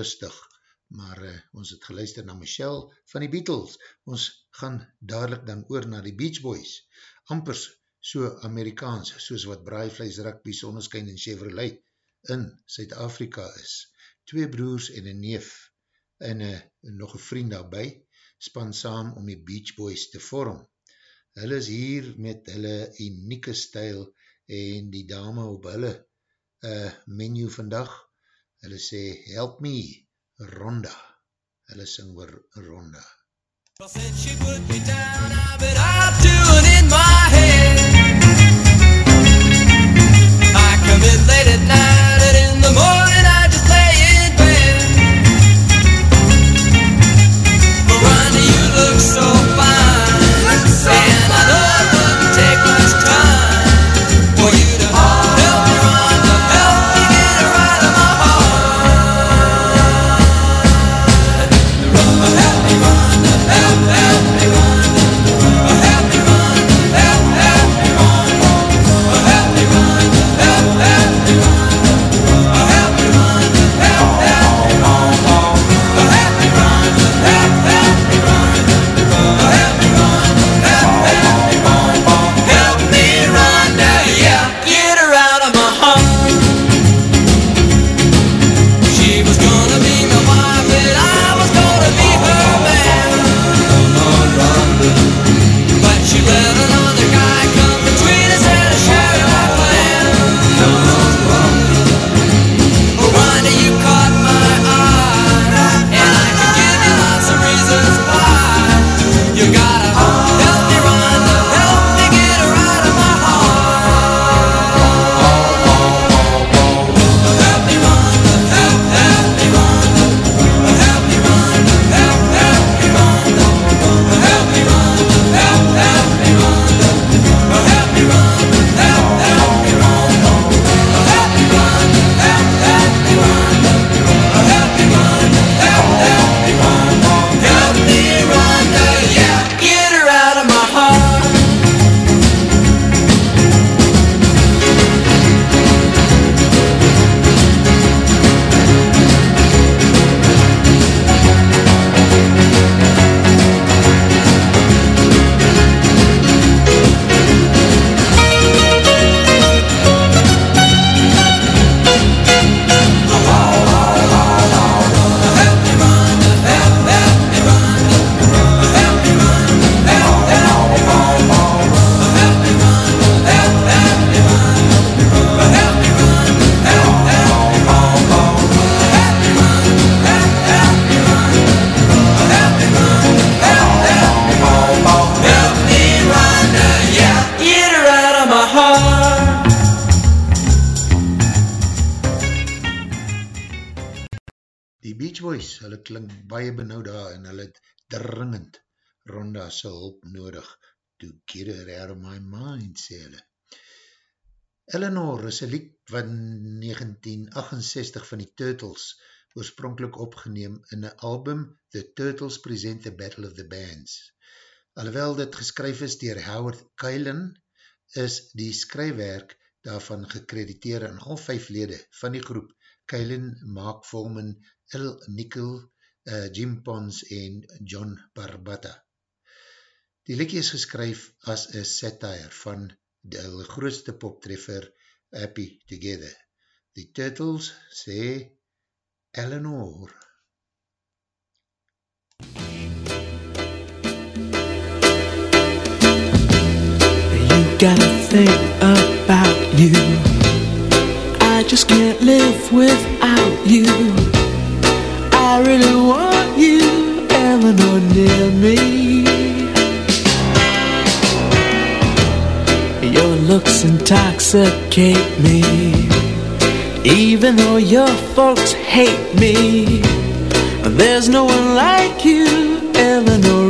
Rustig. Maar uh, ons het geluister na Michelle van die Beatles. Ons gaan dadelijk dan oor na die Beach Boys. Ampers so Amerikaans, soos wat Braaivleis Rugby, Sonneskijn en Chevrolet in Suid-Afrika is. Twee broers en een neef en uh, nog een vriend daarby span saam om die Beach Boys te vorm. Hulle is hier met hulle unieke stijl en die dame op hulle uh, menu vandag, hulle sê, help me, Ronda. Hulle sing oor Ronda. Well, since she put me down, I've been out doing in my head. I come in late at night, and in the morning I just lay in bed. Miranda, you look so fine, and I know it wouldn't take Ronda sy hulp nodig to get her out of my mind, sê hulle. Eleanor is een lied van 1968 van die Turtles, oorspronkelijk opgeneem in een album The Turtles Present the Battle of the Bands. Alhoewel dit geskryf is dier Howard Kylan, is die skrywerk daarvan gekrediteer aan al vijf lede van die groep Kylan, Mark Volman, Il Nickel, uh, Jim Pons en John Barbata. Die liedje is geskryf as een satire van die grootste poptreffer Happy Together. Die Turtles sê Eleanor. You gotta think about you. I just can't live without you. I really want you, Eleanor, near me. Looks intoxicate me. Even though your folks hate me, there's no one like you, Eleanor,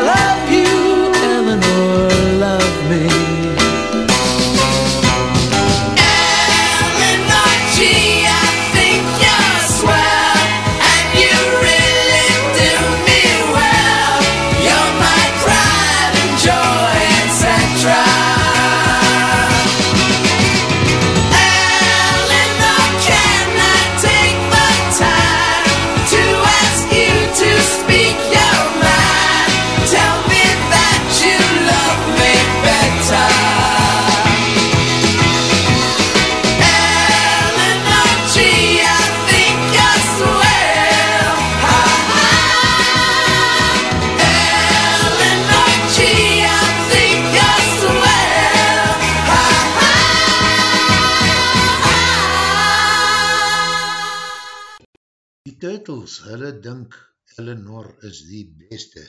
Turtles, hulle dink Eleanor is die beste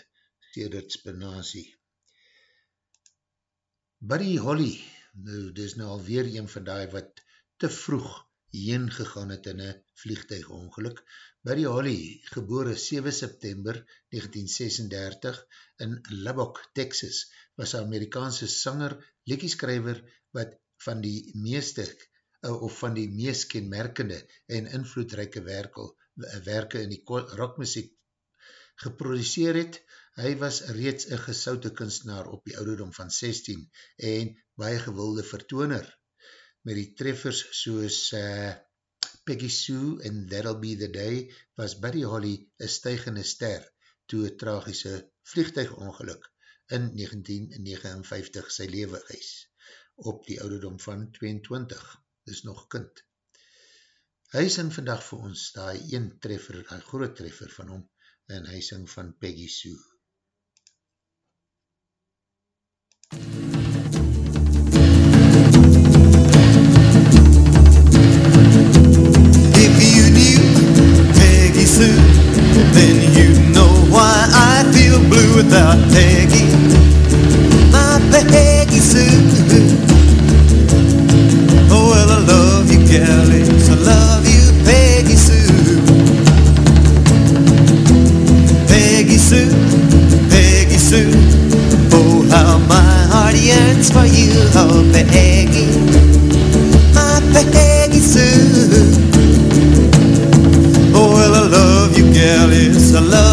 sedert spinazie. Buddy Holly, nou dis nou alweer een van die wat te vroeg heen gegaan het in een vliegtuigongeluk. Buddy Holly, gebore 7 September 1936 in Lubbock, Texas, was een Amerikaanse sanger, lekkieskrijver wat van die meeste uh, of van die meest kenmerkende en invloedrijke werkel, werke in die rockmuziek geproduceer het. Hy was reeds een gesoute kunstenaar op die ouderdom van 16 en baie gewilde vertooner. Met die treffers soos uh, Peggy Sue en That'll Be The Day was Buddy Holly een stijgende ster toe een tragische vliegtuigongeluk in 1959 sy lewe is op die ouderdom van 22, dis nog kind. Hy sing vandag vir ons die een treffer, een groot treffer van hom, en hy sing van Peggy Sue. If you knew Peggy Sue, then you know why I feel blue without Peggy. My Peggy Sue. Oh, well, I love you. I love you, Peggy Sue. Peggy Sue, Peggy Sue. Oh, how my heart yearns for you, oh, Peggy. My Peggy Sue. Oh, well, I love you, gal, I love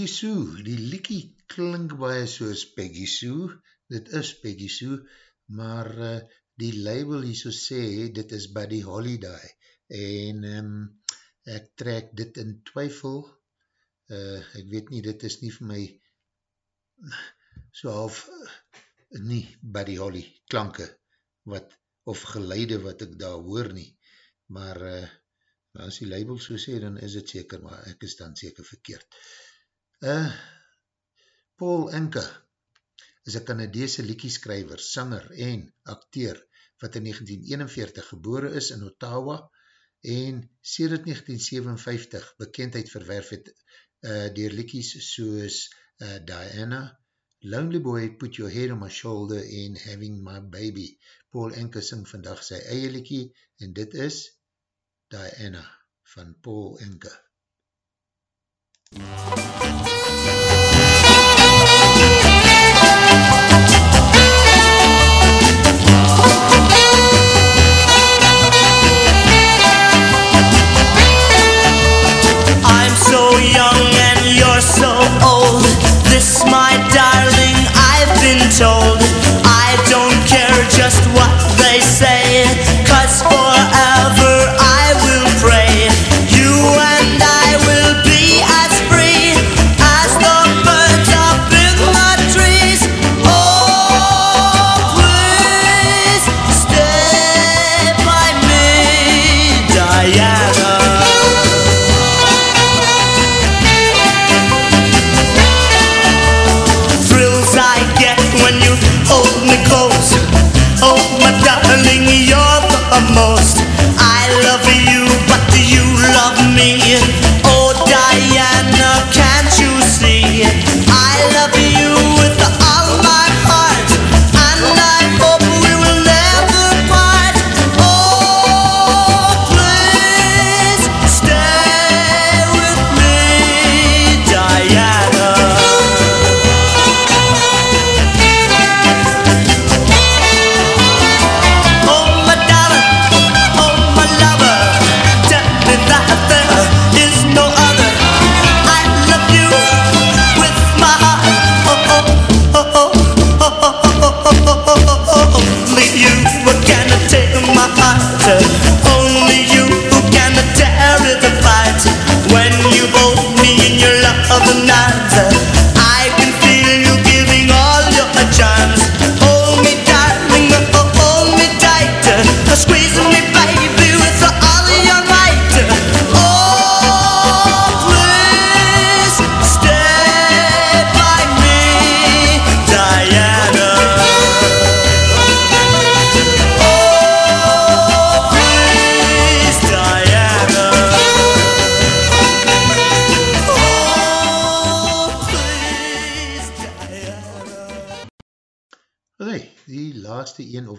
Peggy Sue, die liekie klink baie soos Peggy Sue, dit is Peggy Sue, maar uh, die label hier so sê, dit is Buddy Holiday, en um, ek trek dit in twyfel, uh, ek weet nie, dit is nie vir my so half uh, nie Buddy Holly klanke wat, of geleide wat ek daar hoor nie, maar uh, as die label so sê, dan is het seker, maar ek is dan seker verkeerd. Uh, Paul Enke is een Canadese liekieskrijver, sanger en acteur wat in 1941 gebore is in Ottawa en sedert 1957 bekendheid verwerf het uh, dier liekies soos uh, Diana, Lonely Boy, Put Your Head on My Shoulder en Having My Baby. Paul Enke sing vandag sy eie liekie en dit is Diana van Paul Enke. Música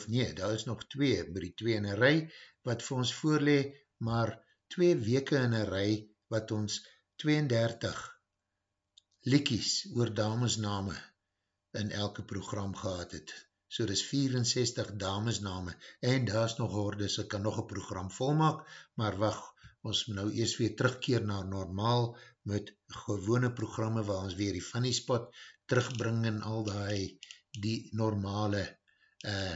of nee, daar is nog twee, by die twee in een rij, wat vir ons voorlee, maar twee weke in een rij, wat ons 32 liekies oor damesname in elke program gehad het. So dis 64 damesname, en daar is nog hoor, dus ek kan nog een program volmaak, maar wacht, ons nou eerst weer terugkeer na normaal, met gewone programme, waar ons weer die funny spot terugbring en al die die normale uh,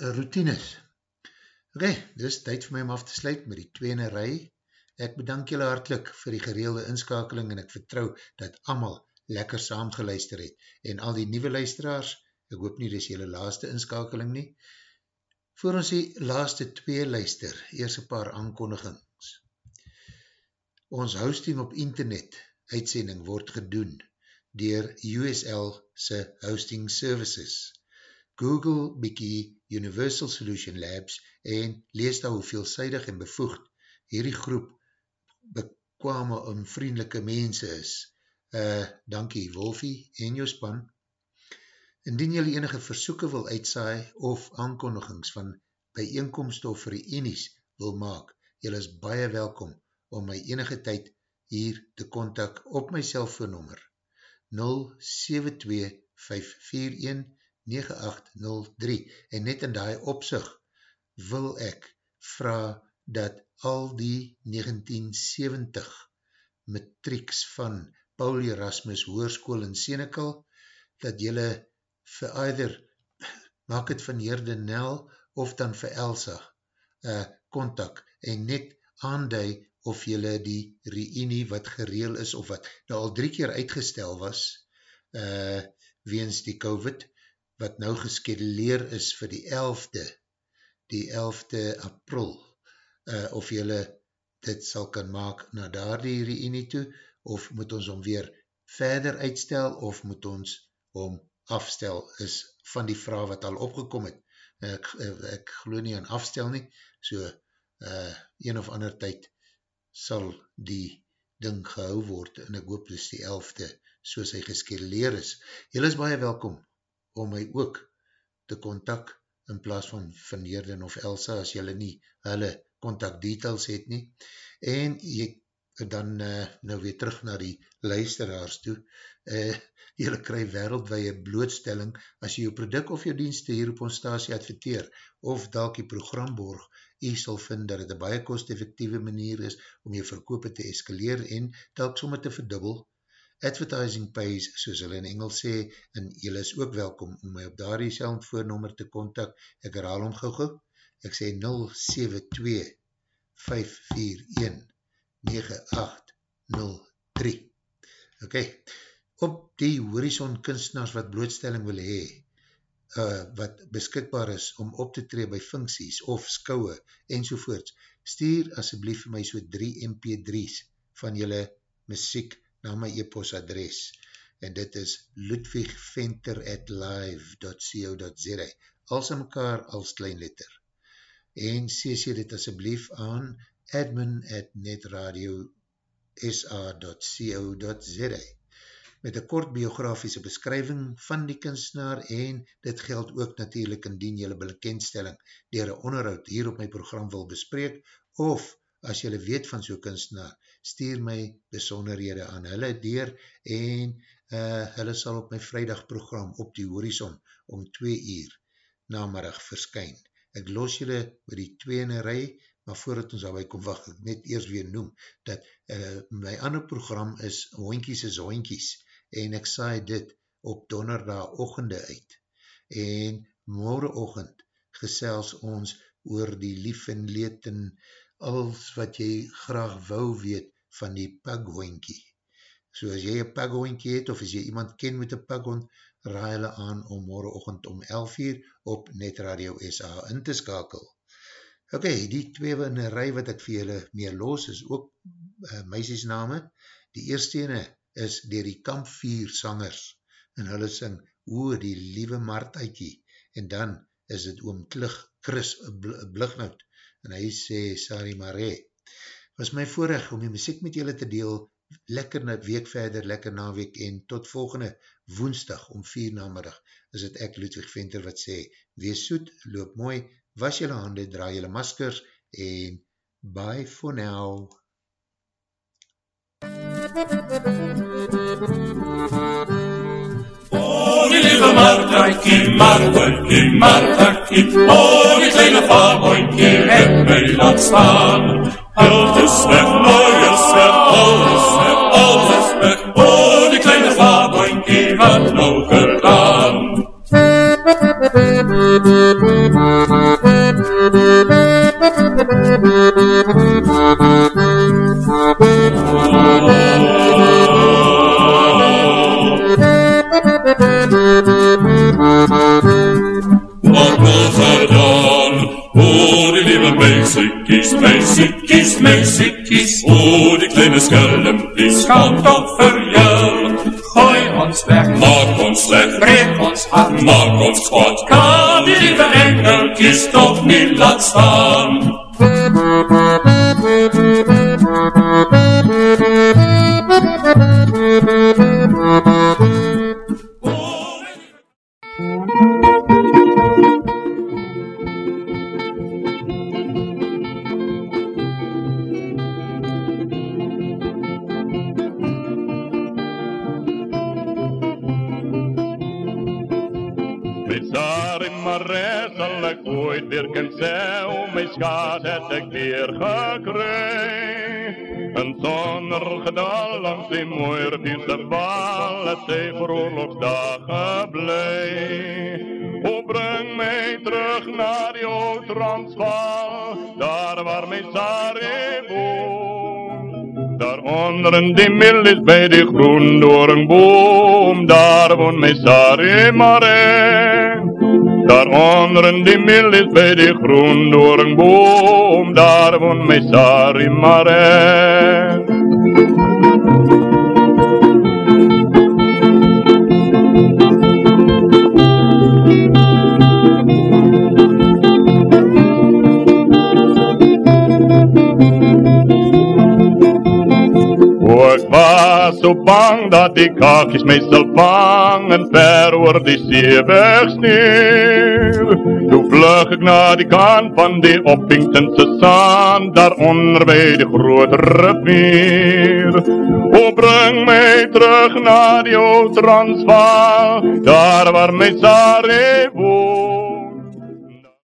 routines. Ok, dis tyd vir my om af te sluit met die tweene rij. Ek bedank julle hartlik vir die gereelde inskakeling en ek vertrou dat amal lekker saam geluister het. En al die nieuwe luisteraars, ek hoop nie dis julle laaste inskakeling nie. Voor ons die laaste twee luister, eers een paar aankondigings. Ons hosting op internet uitsending word gedoen dier USL se hosting services. Google bykie Universal Solution Labs en lees daar hoe veelzijdig en bevoegd hierdie groep bekwame en vriendelike mense is. Uh, dankie Wolfie en jou span. Indien jylle enige versoeken wil uitsaai of aankondigings van bijeenkomst of reenies wil maak, jylle is baie welkom om my enige tyd hier te kontak op my cellfoonnummer 072-541-9803 en net in die opzicht wil ek vraag dat al die 1970 matrieks van Paul Erasmus Hoorskool in Senekal, dat jylle vir either maak het van Heer Nel of dan vir Elsa uh, contact en net aandui of jylle die reunie wat gereel is of wat nou al drie keer uitgestel was uh, weens die COVID wat nou geskeduleer is vir die 11de die 11de april uh, of jylle dit sal kan maak na daar die reunie toe of moet ons om weer verder uitstel of moet ons om afstel is van die vraag wat al opgekom het. Ek, ek geloof nie aan afstel nie, so uh, een of ander tyd sal die ding gehou word en ek hoop dis die 11de soos hy geskeduleer is. Julle is baie welkom om my ook te kontak in plaas van Van Heerden of Elsa as julle nie hulle contact details het nie. En jy dan uh, nou weer terug na die luisteraars toe. Uh, jylle kry wereldwee blootstelling as jy jou product of jou dienste hier op ons stasie adverteer of dalk die program borg, jy sal vind dat het een baie kost-effectieve manier is om jou verkoop te eskaleer en dalk sommer te verdubbel. Advertising pays, soos hulle in Engels sê, en jylle is ook welkom om my op daar die voornummer te kontak. Ek herhaal om gauw gauw. Ek sê 072 541 9803 Ok, op die horizon kunstenaars wat blootstelling wil hee, uh, wat beskikbaar is om op te tree by funksies of skouwe enzovoorts, stuur asjeblief vir my so 3 mp3's van julle muziek na my e-post adres en dit is ludwigventer at live.co.za als in mekaar als kleinletter en sê dit asjeblief aan admin at netradio.sa.co.za met een kort biografiese beskrywing van die kunstenaar en dit geld ook natuurlijk indien jylle bekendstelling dier een onderhoud hier op my program wil bespreek of as jylle weet van so'n kunstenaar, stuur my besonderhede aan hulle dier en uh, hulle sal op my vrijdag program op die horizon om 2 uur namiddag verskyn. Ek los jylle met die 2 in een rij, maar voordat ons alweer kom wacht, ek net eers weer noem, dat uh, my ander program is Hoinkies is Hoinkies, en ek saai dit op donderdag ochende uit. En morgenochtend gesels ons oor die lief en leed en alles wat jy graag wou weet van die paghoinkie. So as jy een paghoinkie het, of as jy iemand ken met een paghond, raai hulle aan om morgenochtend om 11 uur op Net Radio SA in te skakel. Ok, die twee in een rij wat ek vir julle meer los is ook uh, meisiesname. Die eerste ene is dier die kampvier sangers en hulle sing oor die liewe Martaikie en dan is het oom Klig Chris Blignout en hy sê Sari Marais. Was my voorrecht om die muziek met julle te deel lekker na week verder, lekker na week en tot volgende woensdag om vier namiddag is het ek Ludwig Venter wat sê, wees soet, loop mooi, was jylle hande, draai jylle maskers en bye for now. Oh, die lieve Marthakie, Marthakie, Marthakie, oh, die kleine vaarboinkie, het my laat staan. Geld is weg, mooi is weg, alles weg, alles weg, oh, die kleine vaarboinkie, wat nou gedaan. Wat lieve meisiekies, meisiekies, meisiekies, o, die kleine skelmpies, kan toch vir jou. Gooi ons weg, maak ons slecht, breek ons hart, maak ons kwaad, kan die lieve engelkies toch nie laat staan. Daar onder in die middels by die groen doringboom, daar woon my Sarre Mare. Daar onder in die middels by die groen doringboom, daar woon my Sarre Mare. Dat die kakies my sal vang en ver oor die see wegsneer. Toe vlug ek na die kant van die Oppingtonse sand, daaronder by die groot rivier. O, bring my terug na die ou Transvaal, daar waar my Sarre woon.